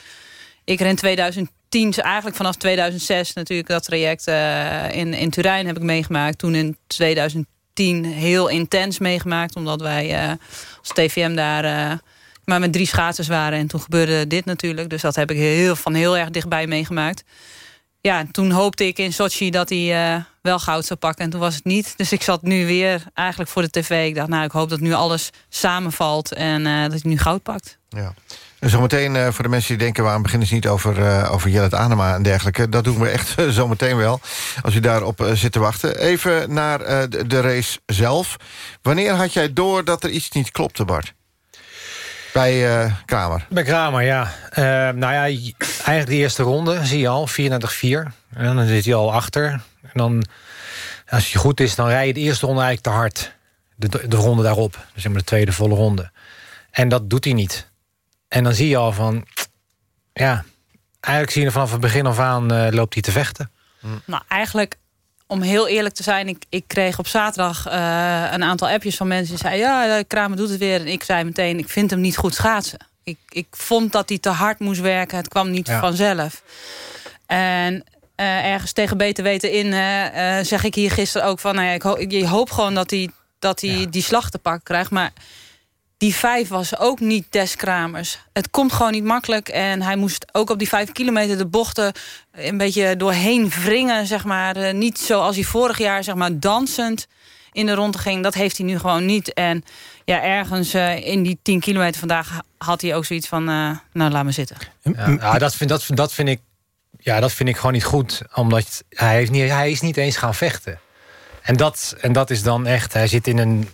ik er in 2010, eigenlijk vanaf 2006 natuurlijk dat traject uh, in, in Turijn heb ik meegemaakt. Toen in 2010 heel intens meegemaakt, omdat wij als TVM daar maar met drie schaatsers waren. En toen gebeurde dit natuurlijk, dus dat heb ik heel, van heel erg dichtbij meegemaakt. Ja, toen hoopte ik in Sochi dat hij wel goud zou pakken. En toen was het niet. Dus ik zat nu weer eigenlijk voor de tv. Ik dacht, nou, ik hoop dat nu alles samenvalt en dat hij nu goud pakt. Ja. Zometeen uh, voor de mensen die denken... waarom beginnen ze niet over, uh, over Jellet Anema en dergelijke. Dat doen we echt uh, zometeen wel, als u daarop zit te wachten. Even naar de, de, race zelf. Wanneer had jij door dat er iets niet klopte, Bart? Bij Kramer. Bij Kramer, ja. nou ja, eigenlijk de eerste ronde zie je al, 34-4. En dan zit hij al achter. En dan, als je goed is, dan rij je de eerste ronde eigenlijk te hard. De, de ronde daarop, dus zeg maar de tweede volle ronde. En dat doet hij niet. En dan zie je al van... Ja, eigenlijk zie je vanaf het begin af aan uh, loopt hij te vechten. Nou, eigenlijk, om heel eerlijk te zijn... ik, ik kreeg op zaterdag uh, een aantal appjes van mensen... die zeiden, ja, Kramer doet het weer. En ik zei meteen, ik vind hem niet goed schaatsen. Ik, ik vond dat hij te hard moest werken. Het kwam niet ja. vanzelf. En ergens tegen beter weten in... zeg ik hier gisteren ook van... Nou ja, ik, ho ik hoop gewoon dat hij, dat hij ja. die slag te pakken krijgt. Maar die vijf was ook niet des Kramers. Het komt gewoon niet makkelijk. En hij moest ook op die vijf kilometer de bochten een beetje doorheen wringen. Zeg maar. Uh, niet zoals hij vorig jaar zeg maar, dansend in de ronde ging. Dat heeft hij nu gewoon niet. En ja, ergens uh, in die tien kilometer vandaag had hij ook zoiets van... Uh, nou, laat me zitten. Ja, ja, dat, vind, dat, dat, vind ik, ja, dat vind ik gewoon niet goed. Omdat hij, heeft niet, hij is niet eens gaan vechten. En dat, en dat is dan echt... Hij zit in een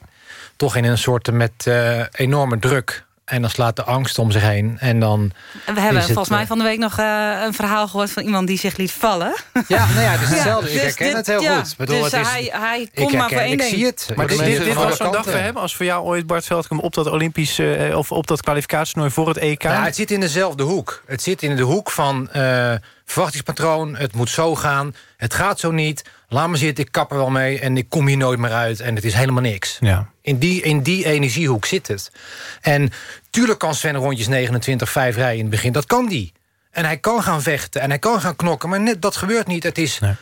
toch in een soort met uh, enorme druk. En dan slaat de angst om zich heen. En dan We hebben het, volgens mij van de week nog uh, een verhaal gehoord... van iemand die zich liet vallen. Ja, nou ja, het is hetzelfde. Ja, ik herken dus het heel ja, goed. Ik bedoel, dus het is, hij, hij komt maar voor één ik ding. zie het. Maar dit, dit, dit was zo'n dag voor hem... als voor jou ooit Bart Veldkamp op dat Olympisch... Uh, of op dat kwalificatietoernooi voor het EK? Nou, het zit in dezelfde hoek. Het zit in de hoek van uh, verwachtingspatroon. Het moet zo gaan. Het gaat zo niet. Laat me zitten, ik kap er wel mee en ik kom hier nooit meer uit. En het is helemaal niks. Ja. In, die, in die energiehoek zit het. En tuurlijk kan Sven rondjes 29, 5 rijden in het begin. Dat kan die. En hij kan gaan vechten en hij kan gaan knokken. Maar net, dat gebeurt niet. Het is, nee.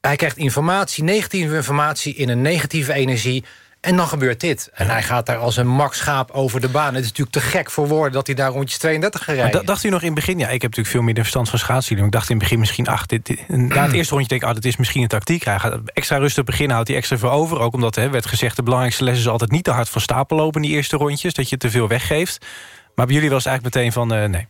Hij krijgt informatie, negatieve informatie... in een negatieve energie. En dan gebeurt dit. En hij gaat daar als een Max Schaap over de baan. Het is natuurlijk te gek voor woorden dat hij daar rondjes 32 gaat rijden. dacht u nog in het begin... Ja, ik heb natuurlijk veel meer verstand van schaatsen. Maar ik dacht in het begin misschien... Ach, dit, dit- na het eerste rondje denk ik... Ah, dit is misschien een tactiek. Hij gaat extra rustig beginnen, houdt hij extra veel over. Ook omdat er werd gezegd... de belangrijkste les is altijd niet te hard van stapel lopen... in die eerste rondjes, dat je te veel weggeeft. Maar bij jullie was het eigenlijk meteen van... eh, nee.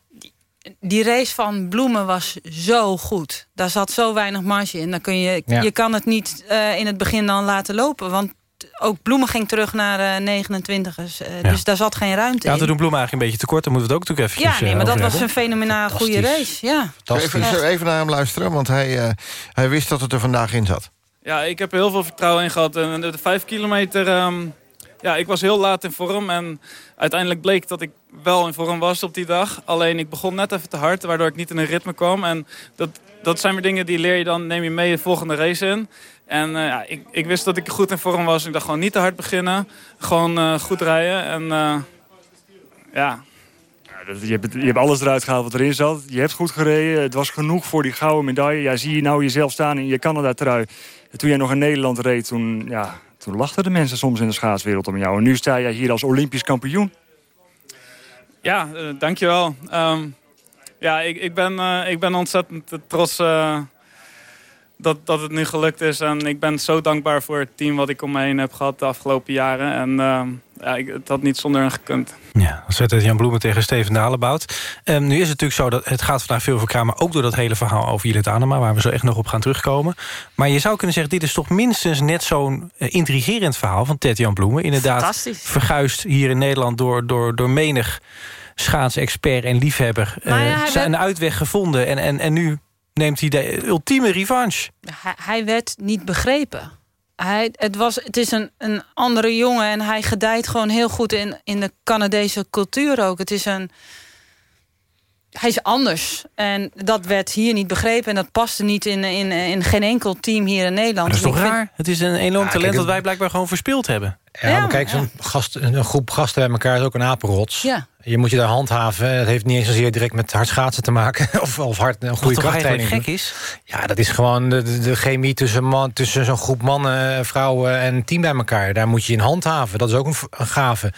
Die race van Bloemen was zo goed. Daar zat zo weinig marge in. Dan kun je, Ja. je kan het niet eh, in het begin dan laten lopen. Want ook Bloemen ging terug naar eh 29. Dus, eh, Ja. dus daar zat geen ruimte Ja, in. toen doen Bloemen eigenlijk een beetje tekort. Dan moeten we het ook natuurlijk even Ja, nee, maar dat was een fenomenaal goede race. Ja. Even, even naar hem luisteren, want hij, eh, hij wist dat het er vandaag in zat. Ja, ik heb er heel veel vertrouwen in gehad. En de, de vijf kilometer, ehm, ja, ik was heel laat in vorm. En uiteindelijk bleek dat ik wel in vorm was op die dag. Alleen ik begon net even te hard, waardoor ik niet in een ritme kwam. En dat, dat zijn weer dingen die leer je dan, neem je mee de volgende race in. En eh, ja, ik, ik wist dat ik goed in vorm was. Ik dacht gewoon niet te hard beginnen. Gewoon eh, goed rijden. En eh, ja, dat- Je hebt, je hebt alles eruit gehaald wat erin zat. Je hebt goed gereden. Het was genoeg voor die gouden medaille. Ja, zie je nou jezelf staan in je Canada-trui. En Toen jij nog in Nederland reed, toen, ja, toen lachten de mensen soms in de schaatswereld om jou. En nu sta jij hier als Olympisch kampioen. Ja, dankjewel. Ehm ja, ik, ik, ben, ik ben ontzettend trots dat, dat het nu gelukt is. En ik ben zo dankbaar voor het team wat ik om me heen heb gehad de afgelopen jaren. En ehm, ja, ik, het had niet zonder hen gekund. Ja, dat werd het Jan Bloemen tegen Steven Dalebout. Ehm, nu is het natuurlijk zo dat het gaat vandaag veel over Kramer... ook door dat hele verhaal over Jillet Anema... waar we zo echt nog op gaan terugkomen. Maar je zou kunnen zeggen, dit is toch minstens net zo'n eh, intrigerend verhaal... van Ted Jan Bloemen. Inderdaad, verguisd hier in Nederland door, door, door menig schaatsexpert en liefhebber. Ja, eh, hij zijn werd- een uitweg gevonden en, en, en nu neemt hij de ultieme revanche. Hij, werd niet begrepen. Hij, het, was, het is een, een andere jongen en hij gedijt gewoon heel goed in, in de Canadese cultuur ook. Het is een... Hij is anders. En dat werd hier niet begrepen. En dat paste niet in, in, in geen enkel team hier in Nederland. Dat is En toch vind- raar? Het is een enorm Ja, talent kijk, dat wij blijkbaar gewoon verspeeld hebben. Ja, maar kijk, zo'n gast, een groep gasten bij elkaar is ook een apenrots. Ja. Je moet je daar handhaven. Het heeft niet eens zozeer direct met hard schaatsen te maken. Of, of hard een goede toch krachttraining. gek is? Ja, dat is gewoon de, de, chemie tussen, man, tussen zo'n groep mannen, vrouwen en team bij elkaar. Daar moet je in handhaven. Dat is ook een gave.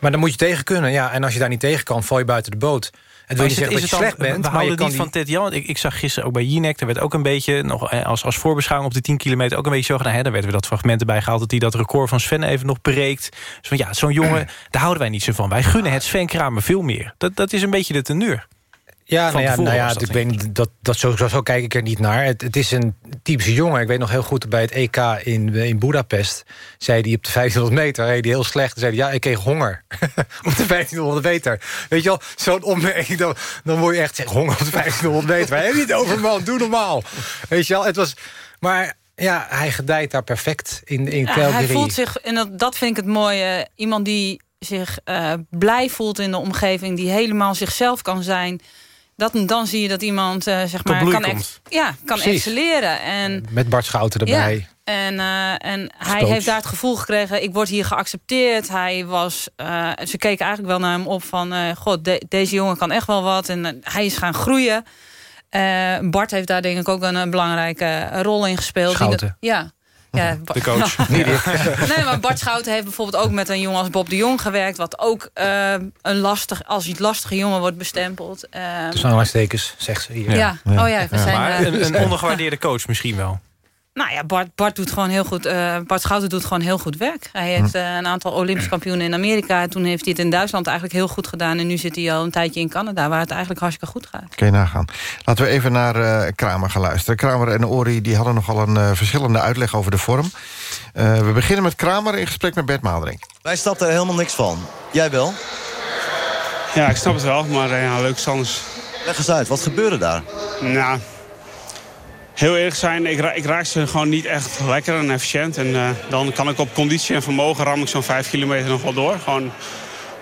Maar dan moet je tegen kunnen. Ja, en als je daar niet tegen kan, val je buiten de boot. Het wil niet zeggen dat je slecht bent, We houden niet van Ted Jan. Ik, ik zag gisteren ook bij Jinek, er werd ook een beetje... Nog, eh, als, als voorbeschouwing op de 10 kilometer... ook een beetje zo gedaan. Hè, daar werden we dat fragment erbij gehaald... dat hij dat record van Sven even nog breekt. Dus van, ja, zo'n jongen, daar houden wij niet zo van. Wij gunnen het Sven Kramer veel meer. Dat, dat is een beetje de teneur. Ja, nou ja, nou ja dat, ik weet dat, dat zo, zo, zo kijk ik er niet naar. Het, het is een typische jongen. Ik weet nog heel goed bij het EK in, in Budapest... zei hij op de 1500 meter, reed hij heel slecht. Zei hij, ja, ik kreeg honger op de 1500 meter. Weet je wel, zo'n opmerking, dan, dan word je echt zeg, honger op de 1500 meter. Waar heb je het over, man? Doe normaal. Weet je wel, het was... Maar ja, hij gedijt daar perfect in, in Ja, Calgary. hij voelt zich, en dat, dat vind ik het mooie, iemand die zich eh, blij voelt in de omgeving, die helemaal zichzelf kan zijn. Dat, dan zie je dat iemand eh, zeg maar kan, ex- ja, kan Precies. excelleren. En, Met Bart Schouten erbij. Ja, en, eh, en hij heeft daar het gevoel gekregen, ik word hier geaccepteerd. Hij was, eh, ze keken eigenlijk wel naar hem op van, eh, god, de- deze jongen kan echt wel wat. En eh, hij is gaan groeien. Eh, Bart heeft daar denk ik ook een, eh, belangrijke rol in gespeeld. Schouten. Ja. Ja, De coach. Ja. Nee, maar Bart Schouten heeft bijvoorbeeld ook met een jongen als Bob de Jong gewerkt... wat ook eh, een lastig, als een lastige jongen wordt bestempeld. Eh, Tussen aanhalingstekens, zegt ze hier. Ja. Oh ja, we zijn, Maar eh, een, een ondergewaardeerde coach misschien wel. Nou ja, Bart, Bart doet gewoon heel goed. eh, Bart Schouten doet gewoon heel goed werk. Hij heeft Hm. eh, een aantal Olympisch kampioenen in Amerika. Toen heeft hij het in Duitsland eigenlijk heel goed gedaan. En nu zit hij al een tijdje in Canada, waar het eigenlijk hartstikke goed gaat. Kun je nagaan. Laten we even naar eh, Kramer gaan luisteren. Kramer en Ori die hadden nogal een verschillende uitleg over de vorm. Eh, we beginnen met Kramer in gesprek met Bert Maalderink. Wij snapten er helemaal niks van. Jij wel? Ja, ik snap het wel, maar eh, ja, leuk is anders. Leg eens uit, wat gebeurde daar? Nou, heel eerlijk zijn, ik, ik raak ze gewoon niet echt lekker en efficiënt. En eh, dan kan ik op conditie en vermogen ram ik zo'n 5 kilometer nog wel door. Gewoon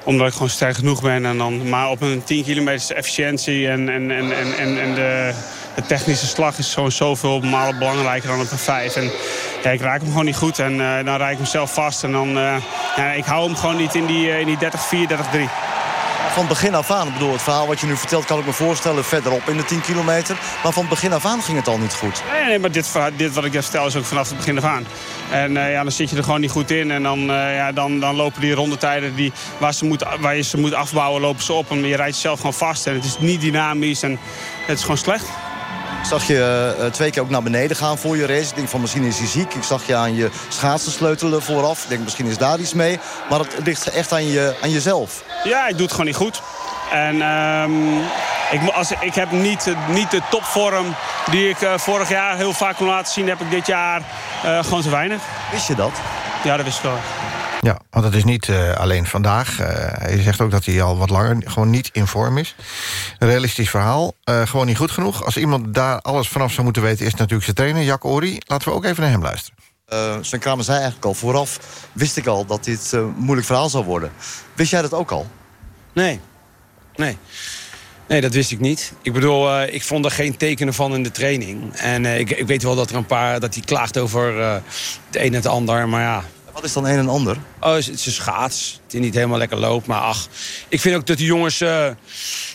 omdat ik gewoon sterk genoeg ben. En dan, maar op een 10 kilometer efficiëntie en, en, en, en, en, de, de technische slag is gewoon zoveel malen belangrijker dan op een 5. En ja, ik raak hem gewoon niet goed en eh, dan rijd ik mezelf vast. En dan, eh, ja, ik hou hem gewoon niet in die, in die 30-4, 30-3. Van begin af aan. Ik bedoel, het verhaal wat je nu vertelt kan ik me voorstellen verderop in de 10 kilometer. Maar van begin af aan ging het al niet goed. Nee, nee maar dit, dit wat ik vertel is ook vanaf het begin af aan. En eh, ja, dan zit je er gewoon niet goed in. En dan, eh, ja, dan, dan lopen die rondetijden die, waar, ze moet, waar je ze moet afbouwen, lopen ze op. En je rijdt jezelf gewoon vast. En het is niet dynamisch en het is gewoon slecht. Ik zag je eh, twee keer ook naar beneden gaan voor je race. Ik denk van misschien is hij ziek. Ik zag je aan je schaatsen sleutelen vooraf. Ik denk misschien is daar iets mee. Maar het ligt echt aan, je, aan jezelf. Ja, ik doe het gewoon niet goed. En ehm, ik, als, ik heb niet, niet de topvorm die ik eh, vorig jaar heel vaak kon laten zien. Heb ik dit jaar eh, gewoon te weinig. Wist je dat? Ja, dat wist ik wel. Ja, want het is niet eh, alleen vandaag. Eh, hij zegt ook dat hij al wat langer gewoon niet in vorm is. Een realistisch verhaal. Eh, gewoon niet goed genoeg. Als iemand daar alles vanaf zou moeten weten... is het natuurlijk zijn trainer, Jack Ori. Laten we ook even naar hem luisteren. Eh Sven Kramer zei eigenlijk al vooraf... wist ik al dat dit eh, een moeilijk verhaal zou worden. Wist jij dat ook al? Nee. Nee. Nee, dat wist ik niet. Ik bedoel, eh, ik vond er geen tekenen van in de training. En eh, ik, ik weet wel dat er een paar... dat hij klaagt over eh, het een en het ander, maar ja... Wat is dan een en ander? Oh, het is een schaats, die niet helemaal lekker loopt. Maar ach, ik vind ook dat die jongens... eh,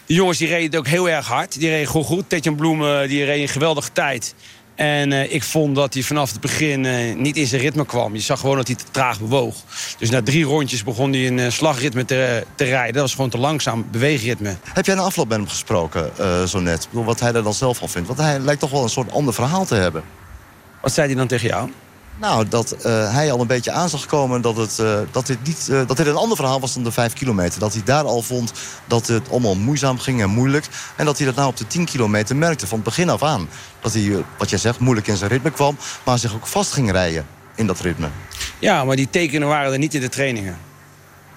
die jongens die reden ook heel erg hard. Die reden gewoon goed. Tetjan Bloemen die reed een geweldige tijd. En eh, ik vond dat hij vanaf het begin eh, niet in zijn ritme kwam. Je zag gewoon dat hij te traag bewoog. Dus na drie rondjes begon hij een eh, slagritme te, te rijden. Dat was gewoon te langzaam beweegritme. Heb jij een afloop met hem gesproken, eh, zo net? Ik bedoel, wat hij er dan zelf van vindt. Want hij lijkt toch wel een soort ander verhaal te hebben. Wat zei hij dan tegen jou? Nou, dat eh, hij al een beetje aan zag komen dat, het, eh, dat, dit niet, eh, dat dit een ander verhaal was dan de 5 kilometer. Dat hij daar al vond dat het allemaal moeizaam ging en moeilijk. En dat hij dat nou op de 10 kilometer merkte van het begin af aan. Dat hij, wat jij zegt, moeilijk in zijn ritme kwam. Maar zich ook vast ging rijden in dat ritme. Ja, maar die tekenen waren er niet in de trainingen.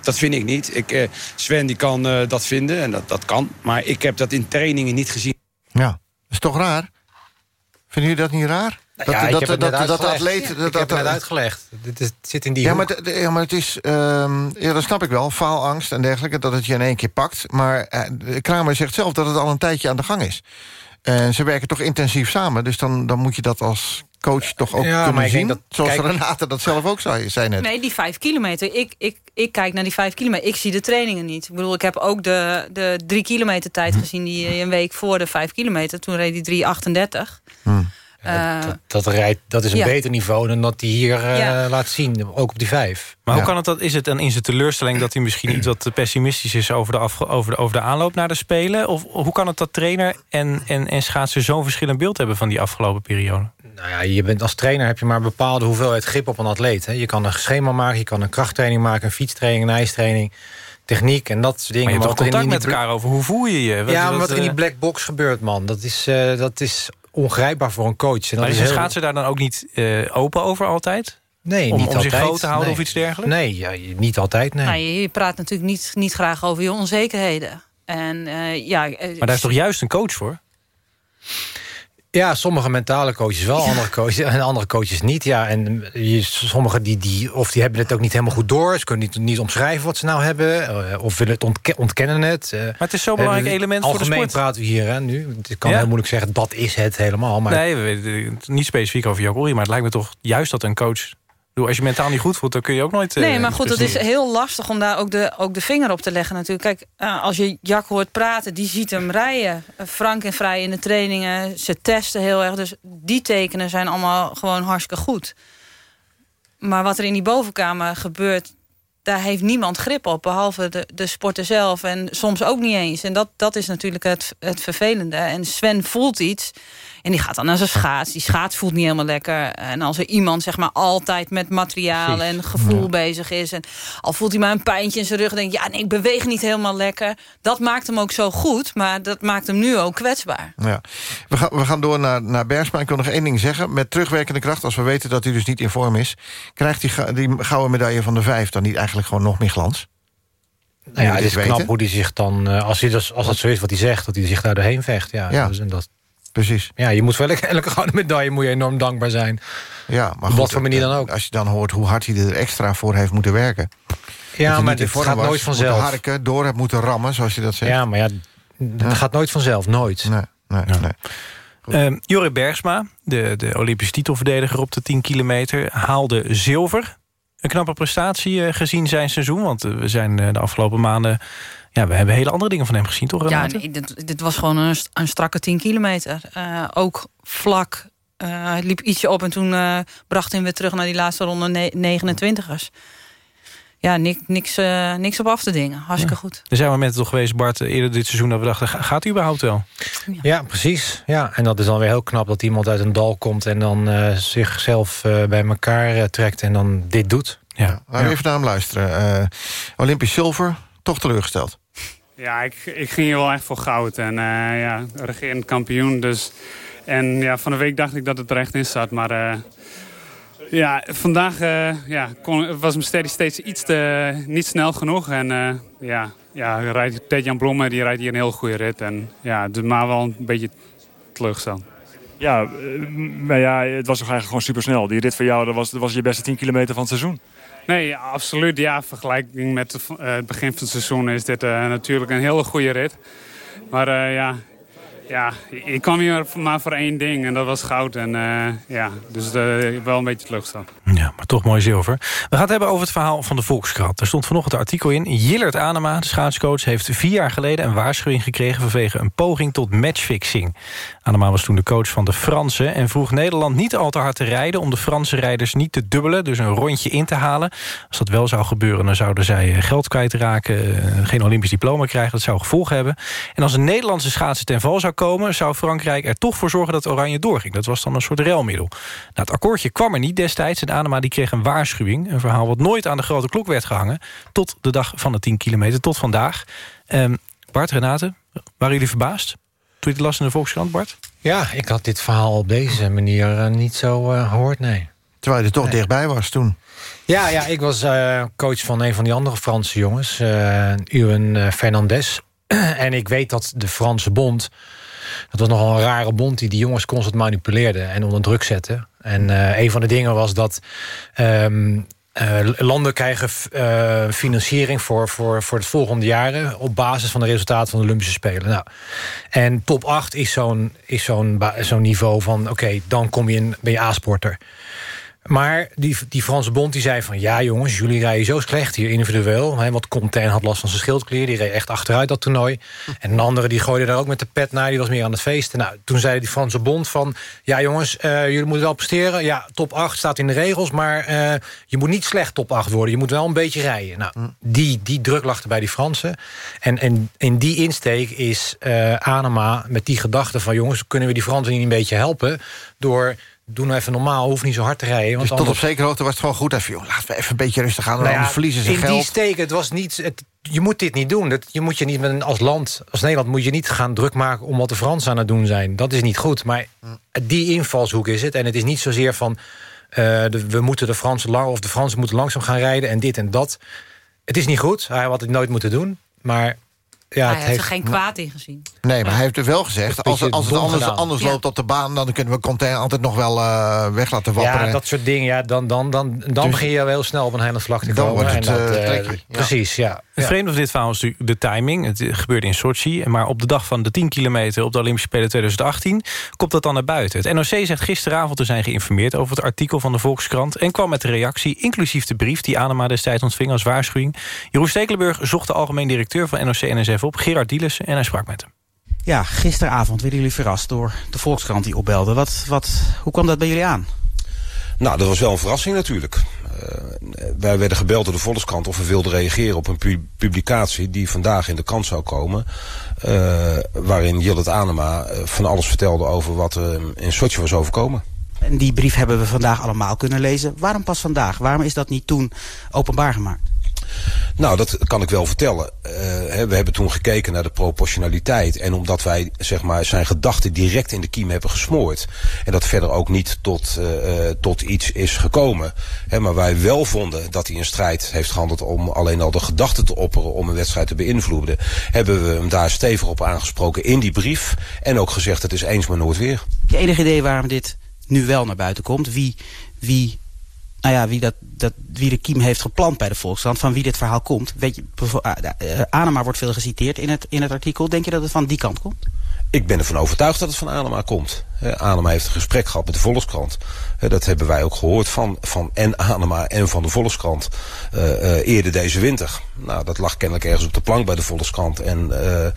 Dat vind ik niet. Ik, eh, Sven die kan eh, dat vinden en dat, dat kan. Maar ik heb dat in trainingen niet gezien. Ja, dat is toch raar? Vinden jullie dat niet raar? Ja, ik heb het net uitgelegd. atleet... ik dat, heb dat, het net uitgelegd. Dit is, het zit in die ja, hoek. maar, ja, het is... ehm, ja, dat snap ik wel. Faalangst en dergelijke. Dat het je in één keer pakt. Maar eh, Kramer zegt zelf dat het al een tijdje aan de gang is. En ze werken toch intensief samen. Dus dan, dan moet je dat als coach toch ook Ja, maar kunnen zien. dat- Zoals kijk- Renate dat zelf ook zei, zei net. Nee, die vijf kilometer. Ik, ik, ik kijk naar die vijf kilometer. Ik zie de trainingen niet. Ik bedoel, ik heb ook de, de drie kilometer tijd gezien... die een week voor de vijf kilometer. Toen reed hij 3,38. Eh, Dat, rijdt, dat is een Ja. beter niveau dan dat hij hier eh, Ja. laat zien. Ook op die vijf. Maar hoe kan het dat? Is het dan in zijn teleurstelling dat hij misschien iets wat pessimistisch is over de, afge- over de, over de aanloop naar de Spelen? Of hoe kan het dat trainer en, en, en schaatser zo'n verschillend beeld hebben van die afgelopen periode? Nou ja, je bent als trainer heb je maar een bepaalde hoeveelheid grip op een atleet. Hè. Je kan een schema maken, je kan een krachttraining maken... een fietstraining, een ijstraining, techniek en dat soort dingen. Maar je hebt wat toch contact met elkaar over hoe voel je je? Wat- ja, maar wat, wat er in die eh, black box gebeurt, man... dat is, eh, dat is ongrijpbaar voor een coach. En dat Maar is heel- schaatser daar dan ook niet eh, open over altijd? Nee, om, niet om altijd. zich groot te houden Nee. of iets dergelijks? Nee, ja, niet altijd, nee. nou, je, je praat natuurlijk niet, niet graag over je onzekerheden. En eh, ja, eh, Maar daar is toch juist een coach voor? Ja, sommige mentale coaches wel, andere coaches, en andere coaches niet. Ja, en je, sommige die, die, of die hebben het ook niet helemaal goed door. Ze kunnen niet, niet omschrijven wat ze nou hebben. eh, Of willen het ontke- ontkennen het. Maar het is zo'n belangrijk element voor de Algemeen sport. praten we hier hè, nu. Ik kan Ja? heel moeilijk zeggen, dat is het helemaal. Maar Nee, we weten het niet specifiek over Jacques maar het lijkt me toch juist dat een coach... Als je mentaal niet goed voelt, dan kun je ook nooit... eh, Nee, maar goed, het is heel lastig om daar ook de, ook de vinger op te leggen natuurlijk. Kijk, eh, als je Jack hoort praten, die ziet hem rijden. Eh, Frank en vrij in de trainingen. Ze testen heel erg. Dus die tekenen zijn allemaal gewoon hartstikke goed. Maar wat er in die bovenkamer gebeurt... daar heeft niemand grip op, behalve de, de sporter zelf. En soms ook niet eens. En dat, dat is natuurlijk het, het vervelende. En Sven voelt iets... En die gaat dan naar zijn schaats. Die schaats voelt niet helemaal lekker. En als er iemand zeg maar altijd met materiaal Precies. en gevoel bezig is... en al voelt hij maar een pijntje in zijn rug... en denkt, ja, nee, ik beweeg niet helemaal lekker. Dat maakt hem ook zo goed, maar dat maakt hem nu ook kwetsbaar. Ja. We, gaan, we gaan door naar, naar Bergsma. Ik wil nog één ding zeggen. Met terugwerkende kracht, als we weten dat hij dus niet in vorm is... krijgt die, ga- die gouden medaille van de vijf dan niet eigenlijk gewoon nog meer glans? nou ja, het is knap weten. hoe hij zich dan... eh, als, hij dus, als dat zo is wat hij zegt, dat hij zich daar doorheen vecht. Ja, Ja. Dus, en dat, Precies. ja, je moet wel elke gouden medaille moet je enorm dankbaar zijn. Ja, maar Op goed, wat voor manier dan ook. Als je dan hoort hoe hard hij er extra voor heeft moeten werken. Ja, maar dit vorm gaat was, nooit vanzelf. harken, door hebt moeten rammen, zoals je dat zegt. Ja, maar ja, dat gaat nooit vanzelf. Nooit. Nee, nee, nee. Ehm Bergsma, de, de Olympische titelverdediger op de 10 kilometer... haalde zilver. Een knappe prestatie eh, gezien zijn seizoen. Want eh, we zijn eh, de afgelopen maanden Ja, we hebben hele andere dingen van hem gezien, toch? Ja, Renate? nee, dit, dit was gewoon een, een strakke 10 kilometer. Eh, ook vlak. Eh, hij liep ietsje op en toen eh, bracht hij hem weer terug naar die laatste ronde ne- 29ers. Ja, niks, niks, eh, niks op af te dingen. Hartstikke goed. Er zijn momenten toch geweest, Bart, eerder dit seizoen... dat we dachten, ga- gaat hij überhaupt wel? Ja, precies. Ja, en dat is dan weer heel knap dat iemand uit een dal komt... en dan eh, zichzelf eh, bij elkaar eh, trekt en dan dit doet. Ja. Laten we even naar hem luisteren. Eh, Olympisch zilver, toch teleurgesteld. Ja, ik, ik ging hier wel echt voor goud. En eh, ja, regerend kampioen. Dus. En ja, van de week dacht ik dat het er echt in zat. Maar eh, ja, vandaag eh, ja, was mijn steady steeds iets te, niet snel genoeg. En ja, ja rijdt, Ted-Jan Bloemen die rijdt hier een heel goede rit. En ja, maar wel een beetje teleurgesteld. Ja, maar ja, het was toch eigenlijk gewoon supersnel. Die rit voor jou, dat was, dat was je beste 10 kilometer van het seizoen. Nee, absoluut. Ja, vergelijking met het eh, het begin van het seizoen is dit eh, natuurlijk een hele goede rit. Maar eh, ja, ja, ik kwam hier maar voor één ding en dat was goud. En eh, ja, dus eh, wel een beetje teleurgesteld. Ja, maar toch mooi zilver. We gaan het hebben over het verhaal van de Volkskrant. Er stond vanochtend een artikel in. Jillert Anema, de schaatscoach, heeft vier jaar geleden... een waarschuwing gekregen vanwege een poging tot matchfixing. Anema was toen de coach van de Fransen... en vroeg Nederland niet al te hard te rijden... om de Franse rijders niet te dubbelen, dus een rondje in te halen. Als dat wel zou gebeuren, dan zouden zij eh, geld kwijtraken... geen Olympisch diploma krijgen, dat zou gevolgen hebben. En als een Nederlandse schaatser ten val zou komen... zou Frankrijk er toch voor zorgen dat Oranje doorging. Dat was dan een soort relmiddel. Nou, het akkoordje kwam er niet destijds... en Anema die kreeg een waarschuwing. Een verhaal wat nooit aan de grote klok werd gehangen... tot de dag van de 10 kilometer, tot vandaag. Ehm, Bart, Renate, waren jullie verbaasd? Toen je het las in de Volkskrant, Bart? Ja, ik had dit verhaal op deze manier eh, niet zo eh, gehoord, nee. Terwijl je er toch dichtbij was toen. Ja, ja ik was eh, coach van een van die andere Franse jongens, eh Ewan eh, Fernandez. en ik weet dat de Franse bond... dat was nogal een rare bond die die jongens constant manipuleerde... en onder druk zette. En eh, een van de dingen was dat... ehm, eh, landen krijgen eh, financiering voor, voor, voor het volgende jaren... op basis van de resultaten van de Olympische Spelen. Nou, en top 8 is zo'n zo'n zo'n niveau van... oké, dan kom je in, ben je A-sporter. Maar die, die Franse bond die zei van... ja jongens, jullie rijden zo slecht hier individueel. Hè, want Contain had last van zijn schildklier. Die reed echt achteruit dat toernooi. En een andere die gooide daar ook met de pet naar. Die was meer aan het feesten. Nou, toen zei die Franse bond van... ja jongens, eh, jullie moeten wel presteren. Ja, top 8 staat in de regels. Maar eh, je moet niet slecht top 8 worden. Je moet wel een beetje rijden. Nou, die, die druk lag er bij die Fransen. En, en in die insteek is eh Anema met die gedachte van... jongens, kunnen we die Fransen niet een beetje helpen... door doe nou even normaal, hoef niet zo hard te rijden. Want Dus tot op zekere hoogte was het gewoon goed even... joh, laten we even een beetje rustig gaan, Nou ja, anders verliezen ze in geld. die steek, het was niet... Het, je moet dit niet doen. Dat, je moet je niet met als land, als Nederland... moet je niet gaan druk maken om wat de Fransen aan het doen zijn. Dat is niet goed. Maar die invalshoek is het. En het is niet zozeer van... eh, de, we moeten de Fransen lang... of de Fransen moeten langzaam gaan rijden en dit en dat. Het is niet goed. Hij had het nooit moeten doen. Maar ja, hij het heeft heeft... er geen kwaad in gezien. Nee, maar hij heeft er wel gezegd... Als, als het anders, anders Ja. loopt op de baan... dan kunnen we Contain altijd nog wel eh, weg laten wapperen. Ja, dat soort dingen. Ja, dan, dan, dan, dan Dus- begin je wel heel snel op een heilige vlak te Dan komen. wordt het, en dat, ja. Precies, ja. Het Ja. vreemde van dit verhaal is natuurlijk de timing. Het gebeurde in Sochi. Maar op de dag van de 10 kilometer op de Olympische Spelen 2018... komt dat dan naar buiten. Het NOC zegt gisteravond te zijn geïnformeerd... over het artikel van de Volkskrant... en kwam met de reactie, inclusief de brief... die Anema destijds ontving als waarschuwing. Jeroen Stekelenburg zocht de algemeen directeur van NOC-NSF op... Gerard Dielissen, en hij sprak met hem. Ja, gisteravond werden jullie verrast door de Volkskrant die opbelde. Wat, wat, hoe kwam dat bij jullie aan? Nou, dat was wel een verrassing natuurlijk. Eh, wij werden gebeld door de Volkskrant of we wilden reageren op een pu- publicatie die vandaag in de kant zou komen. eh, waarin Jillet Anema eh, van alles vertelde over wat er in Sochi was overkomen. En die brief hebben we vandaag allemaal kunnen lezen. Waarom pas vandaag? Waarom is dat niet toen openbaar gemaakt? Nou, dat kan ik wel vertellen. Eh, we hebben toen gekeken naar de proportionaliteit. En omdat wij zeg maar, zijn gedachten direct in de kiem hebben gesmoord. En dat verder ook niet tot, eh, eh, tot iets is gekomen. Hè, maar wij wel vonden dat hij een strijd heeft gehandeld om alleen al de gedachten te opperen om een wedstrijd te beïnvloeden. Hebben we hem daar stevig op aangesproken in die brief. En ook gezegd het is eens maar nooit weer. Je enig idee waarom dit nu wel naar buiten komt? Wie, wie, nou ja, wie, dat, dat, wie de kiem heeft geplant bij de Volkskrant, van wie dit verhaal komt? Weet je, bijvo- ah, eh, Anema wordt veel geciteerd in het, in het artikel. Denk je dat het van die kant komt? Ik ben ervan overtuigd dat het van Anema komt. Hè, Anema heeft een gesprek gehad met de Volkskrant. Hè, dat hebben wij ook gehoord van, van en Anema en van de Volkskrant eh, eh, eerder deze winter. Nou, dat lag kennelijk ergens op de plank bij de Volkskrant. En eh, eh,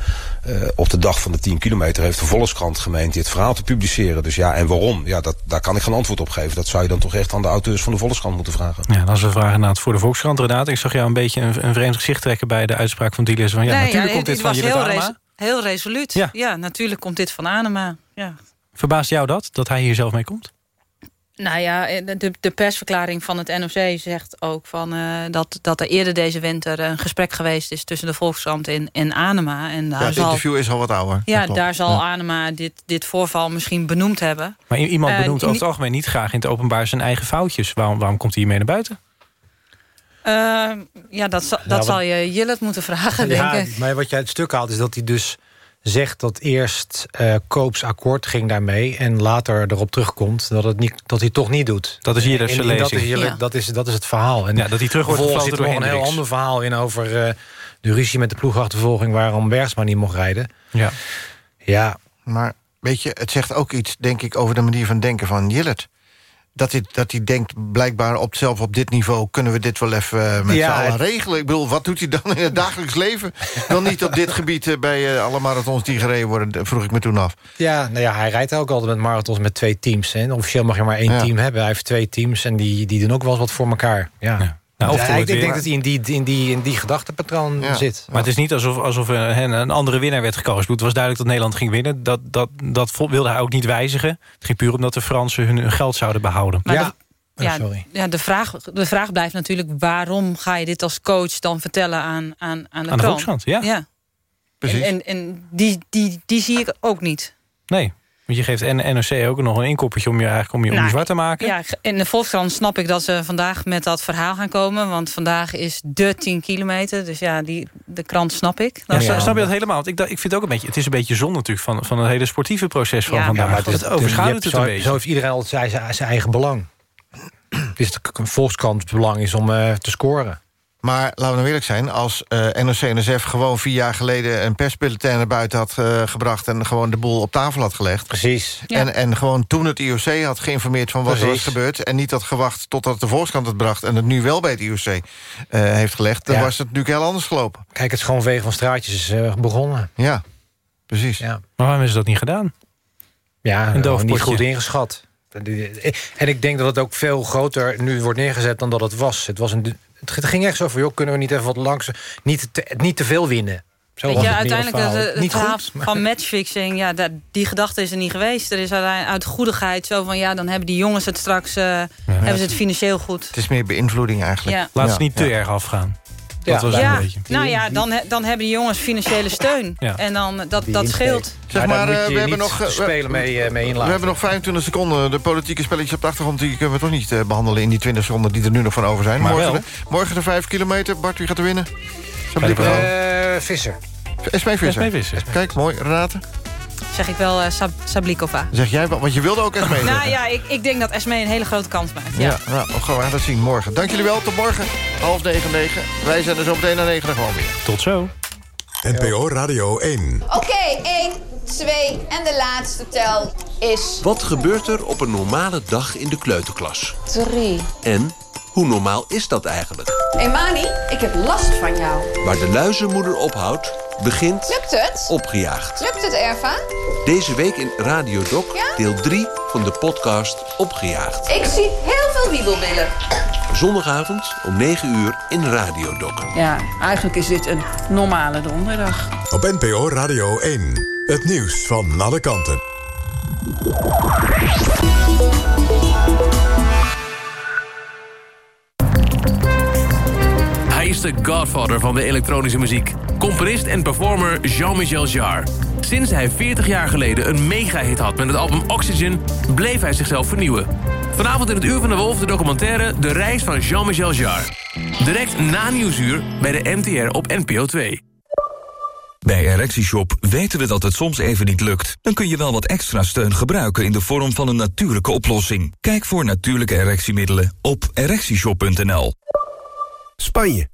op de dag van de 10 kilometer heeft de Volkskrant gemeend dit verhaal te publiceren. Dus ja, en waarom? Ja, dat, daar kan ik geen antwoord op geven. Dat zou je dan toch echt aan de auteurs van de Volkskrant moeten vragen. Ja, dat is een vraag inderdaad voor de Volkskrant. Renate, ik zag jou een beetje een, een vreemd gezicht trekken... bij de uitspraak van Dielers. Van, ja, Nee, natuurlijk ja, komt dit het van was Jillet heel, resoluut. Ja. Ja. natuurlijk komt dit van Anema. Ja. Verbaast jou dat, dat hij hier zelf mee komt? Nou ja, de, de persverklaring van het NOC zegt ook van, eh, dat, dat er eerder deze winter een gesprek geweest is tussen de Volkskrant en, en Anema. En daar Ja, het zal, interview is al wat ouder. ja, daar zal Ja. Anema dit, dit voorval misschien benoemd hebben. Maar iemand Eh, benoemt over het algemeen niet graag in het openbaar... zijn eigen foutjes. Waarom, waarom komt hij hiermee naar buiten? Eh, ja, dat, zal- dat zal je Jillet moeten vragen, Ja, denk ik. maar wat jij het stuk haalt is dat hij dus zegt dat eerst eh Koops akkoord ging daarmee... en later erop terugkomt dat, het niet, dat hij het toch niet doet. Dat is hier dus de en dat, is, lezing. Ja. dat, is, dat is het verhaal. En Ja, dat hij terug wordt vervolgens gefloten zit er nog een heel ander verhaal in... over eh, de ruzie met de ploegachtervolging... waarom Bergsma niet mocht rijden. Ja. Ja, Maar weet je, het zegt ook iets, denk ik, over de manier van denken van Jillet. Dat hij, dat hij denkt, blijkbaar op, zelf op dit niveau... kunnen we dit wel even eh, met Ja, z'n allen regelen. Ik bedoel, wat doet hij dan in het dagelijks leven? Dan niet op dit gebied eh, bij eh, alle marathons die gereden worden, vroeg ik me toen af. Ja, nou ja, hij rijdt ook altijd met marathons met twee teams. Hè. En Officieel mag je maar één Ja. team hebben. Hij heeft twee teams en die, die doen ook wel eens wat voor elkaar. Ja. Nou, of Ja, ik denk weer- dat hij in die, in die, in die gedachtepatroon Ja. zit. Maar het is niet alsof, alsof een, een andere winnaar werd gekozen. Het was duidelijk dat Nederland ging winnen. Dat, dat, dat wilde hij ook niet wijzigen. Het ging puur omdat de Fransen hun, hun geld zouden behouden. Maar Ja. de, Oh, ja, sorry. ja, de, vraag, de vraag blijft natuurlijk... waarom ga je dit als coach dan vertellen aan, aan, aan de Aan de ja. ja. Precies. En, en, en die, die, die zie ik ook niet. Nee, want je geeft NOC ook nog een inkoppertje... om je, eigenlijk, om je, om je Nou, zwart te maken. Ja, in de Volkskrant snap ik dat ze vandaag met dat verhaal gaan komen. Want vandaag is de 10 kilometer. Dus ja, die, de krant snap ik. Ja, Dat snap- je dat helemaal? Want ik, ik vind het ook een beetje... Het is een beetje zonde natuurlijk van, van het hele sportieve proces van Ja, vandaag. maar het, het- overschaduwt het een zo, beetje. zo heeft iedereen altijd zijn, zijn, zijn eigen belang. Dus de Volkskrant belang is om eh, te scoren. Maar laten we nou eerlijk zijn, als eh NOC-NSF gewoon vier jaar geleden... een persbulletin naar buiten had eh, gebracht... en gewoon de boel op tafel had gelegd... Precies. Ja. En, en gewoon toen het IOC had geïnformeerd van wat er was gebeurd... en niet had gewacht totdat de Volkskrant het bracht... en het nu wel bij het IOC eh, heeft gelegd... dan Ja. was het natuurlijk heel anders gelopen. Kijk, het schoonvegen van straatjes is eh, begonnen. Ja, precies. Ja, Maar waarom is dat niet gedaan? ja Een gewoon niet goed ingeschat. En ik denk dat het ook veel groter nu wordt neergezet dan dat het was. Het, was een, het ging echt zo van, joh, kunnen we niet even wat langs... Niet te, niet te veel winnen. Zo Weet je, het uiteindelijk het, het niet verhaal goed. maar- van matchfixing, ja, dat, die gedachte is er niet geweest. Er is uiteindelijk uit goedigheid zo van, ja, dan hebben die jongens het straks, eh, hebben ze het financieel goed. Het is meer beïnvloeding eigenlijk. Ja. Laat Ja, ze niet te erg afgaan. Ja. Dat was Ja, een beetje. nou ja, dan, dan hebben die jongens financiële steun. Ja. En dan, dat, dat scheelt. Zeg Maar moet eh, je we hebben nog... eh, spelen mee, eh, mee We hebben nog 25 seconden. De politieke spelletjes op de achtergrond... die kunnen we toch niet eh, behandelen in die 20 seconden... die er nu nog van over zijn. Maar morgen. De, morgen de 5 kilometer. Bart, wie gaat er winnen? Eh, Visser. Esmee Visser. Kijk, mooi. Renate, Zeg ik wel eh, Sab Sablikova. zeg jij wel, want je wilde ook Esmee Nou ja, ik, ik denk dat Esmee een hele grote kans maakt. Ja. Ja, nou, we gaan dat zien morgen. Dank jullie wel, tot morgen. Half negen, negen. Wij zijn er zo meteen naar negen gewoon weer. Tot zo. NPO Radio 1. Oké, 1, 2 en de laatste tel is Wat gebeurt er op een normale dag in de kleuterklas? 3. En hoe normaal is dat eigenlijk? Emani, ik heb last van jou. Waar de luizenmoeder ophoudt, begint Lukt het? opgejaagd. Lukt het, Erva? Deze week in Radio Doc, Ja? deel 3 van de podcast Opgejaagd. Ik zie heel veel wiebelwillen. Zondagavond om 9 uur in Radio Doc. Ja, eigenlijk is dit een normale donderdag. Op NPO Radio 1. Het nieuws van alle kanten. Is de godfather van de elektronische muziek. Componist en performer Jean-Michel Jarre. Sinds hij 40 jaar geleden een mega-hit had met het album Oxygen... bleef hij zichzelf vernieuwen. Vanavond in het Uur van de Wolf de documentaire De Reis van Jean-Michel Jarre. Direct na Nieuwsuur bij de NTR op NPO 2. Bij ErectieShop weten we dat het soms even niet lukt. Dan kun je wel wat extra steun gebruiken in de vorm van een natuurlijke oplossing. Kijk voor natuurlijke erectiemiddelen op ErectieShop.nl. Spanje?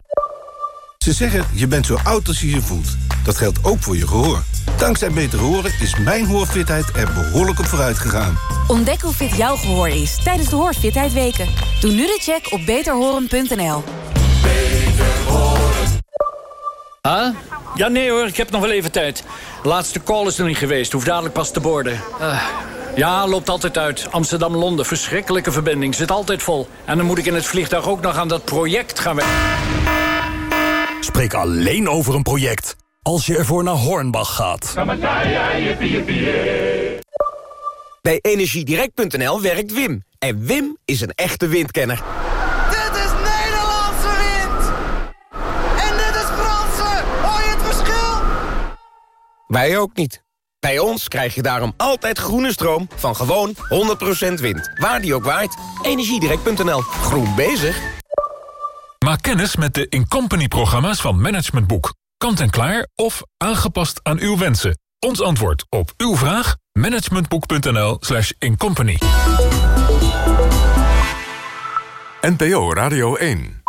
Ze zeggen, je bent zo oud als je je voelt. Dat geldt ook voor je gehoor. Dankzij Beter Horen is mijn hoorfitheid er behoorlijk op vooruit gegaan. Ontdek hoe fit jouw gehoor is tijdens de Hoorfitheid Weken. Doe nu de check op beterhoren.nl. Huh? Ja, nee hoor, ik heb nog wel even tijd. De laatste call is nog niet geweest, hoef dadelijk pas te borden. Ah. ja, loopt altijd uit. Amsterdam-Londen, verschrikkelijke verbinding, zit altijd vol. En dan moet ik in het vliegtuig ook nog aan dat project gaan werken. Spreek alleen over een project als je ervoor naar Hornbach gaat. Bij energiedirect.nl werkt Wim. En Wim is een echte windkenner. Dit is Nederlandse wind! En dit is Franse! Hoor je het verschil? Wij ook niet. Bij ons krijg je daarom altijd groene stroom van gewoon 100% wind. Waar die ook waait. Energiedirect.nl. Groen bezig. Maak kennis met de Incompany-programma's van Management Boek. Kant-en-klaar of aangepast aan uw wensen. Ons antwoord op uw vraag? managementboek.nl slash incompany. NPO Radio 1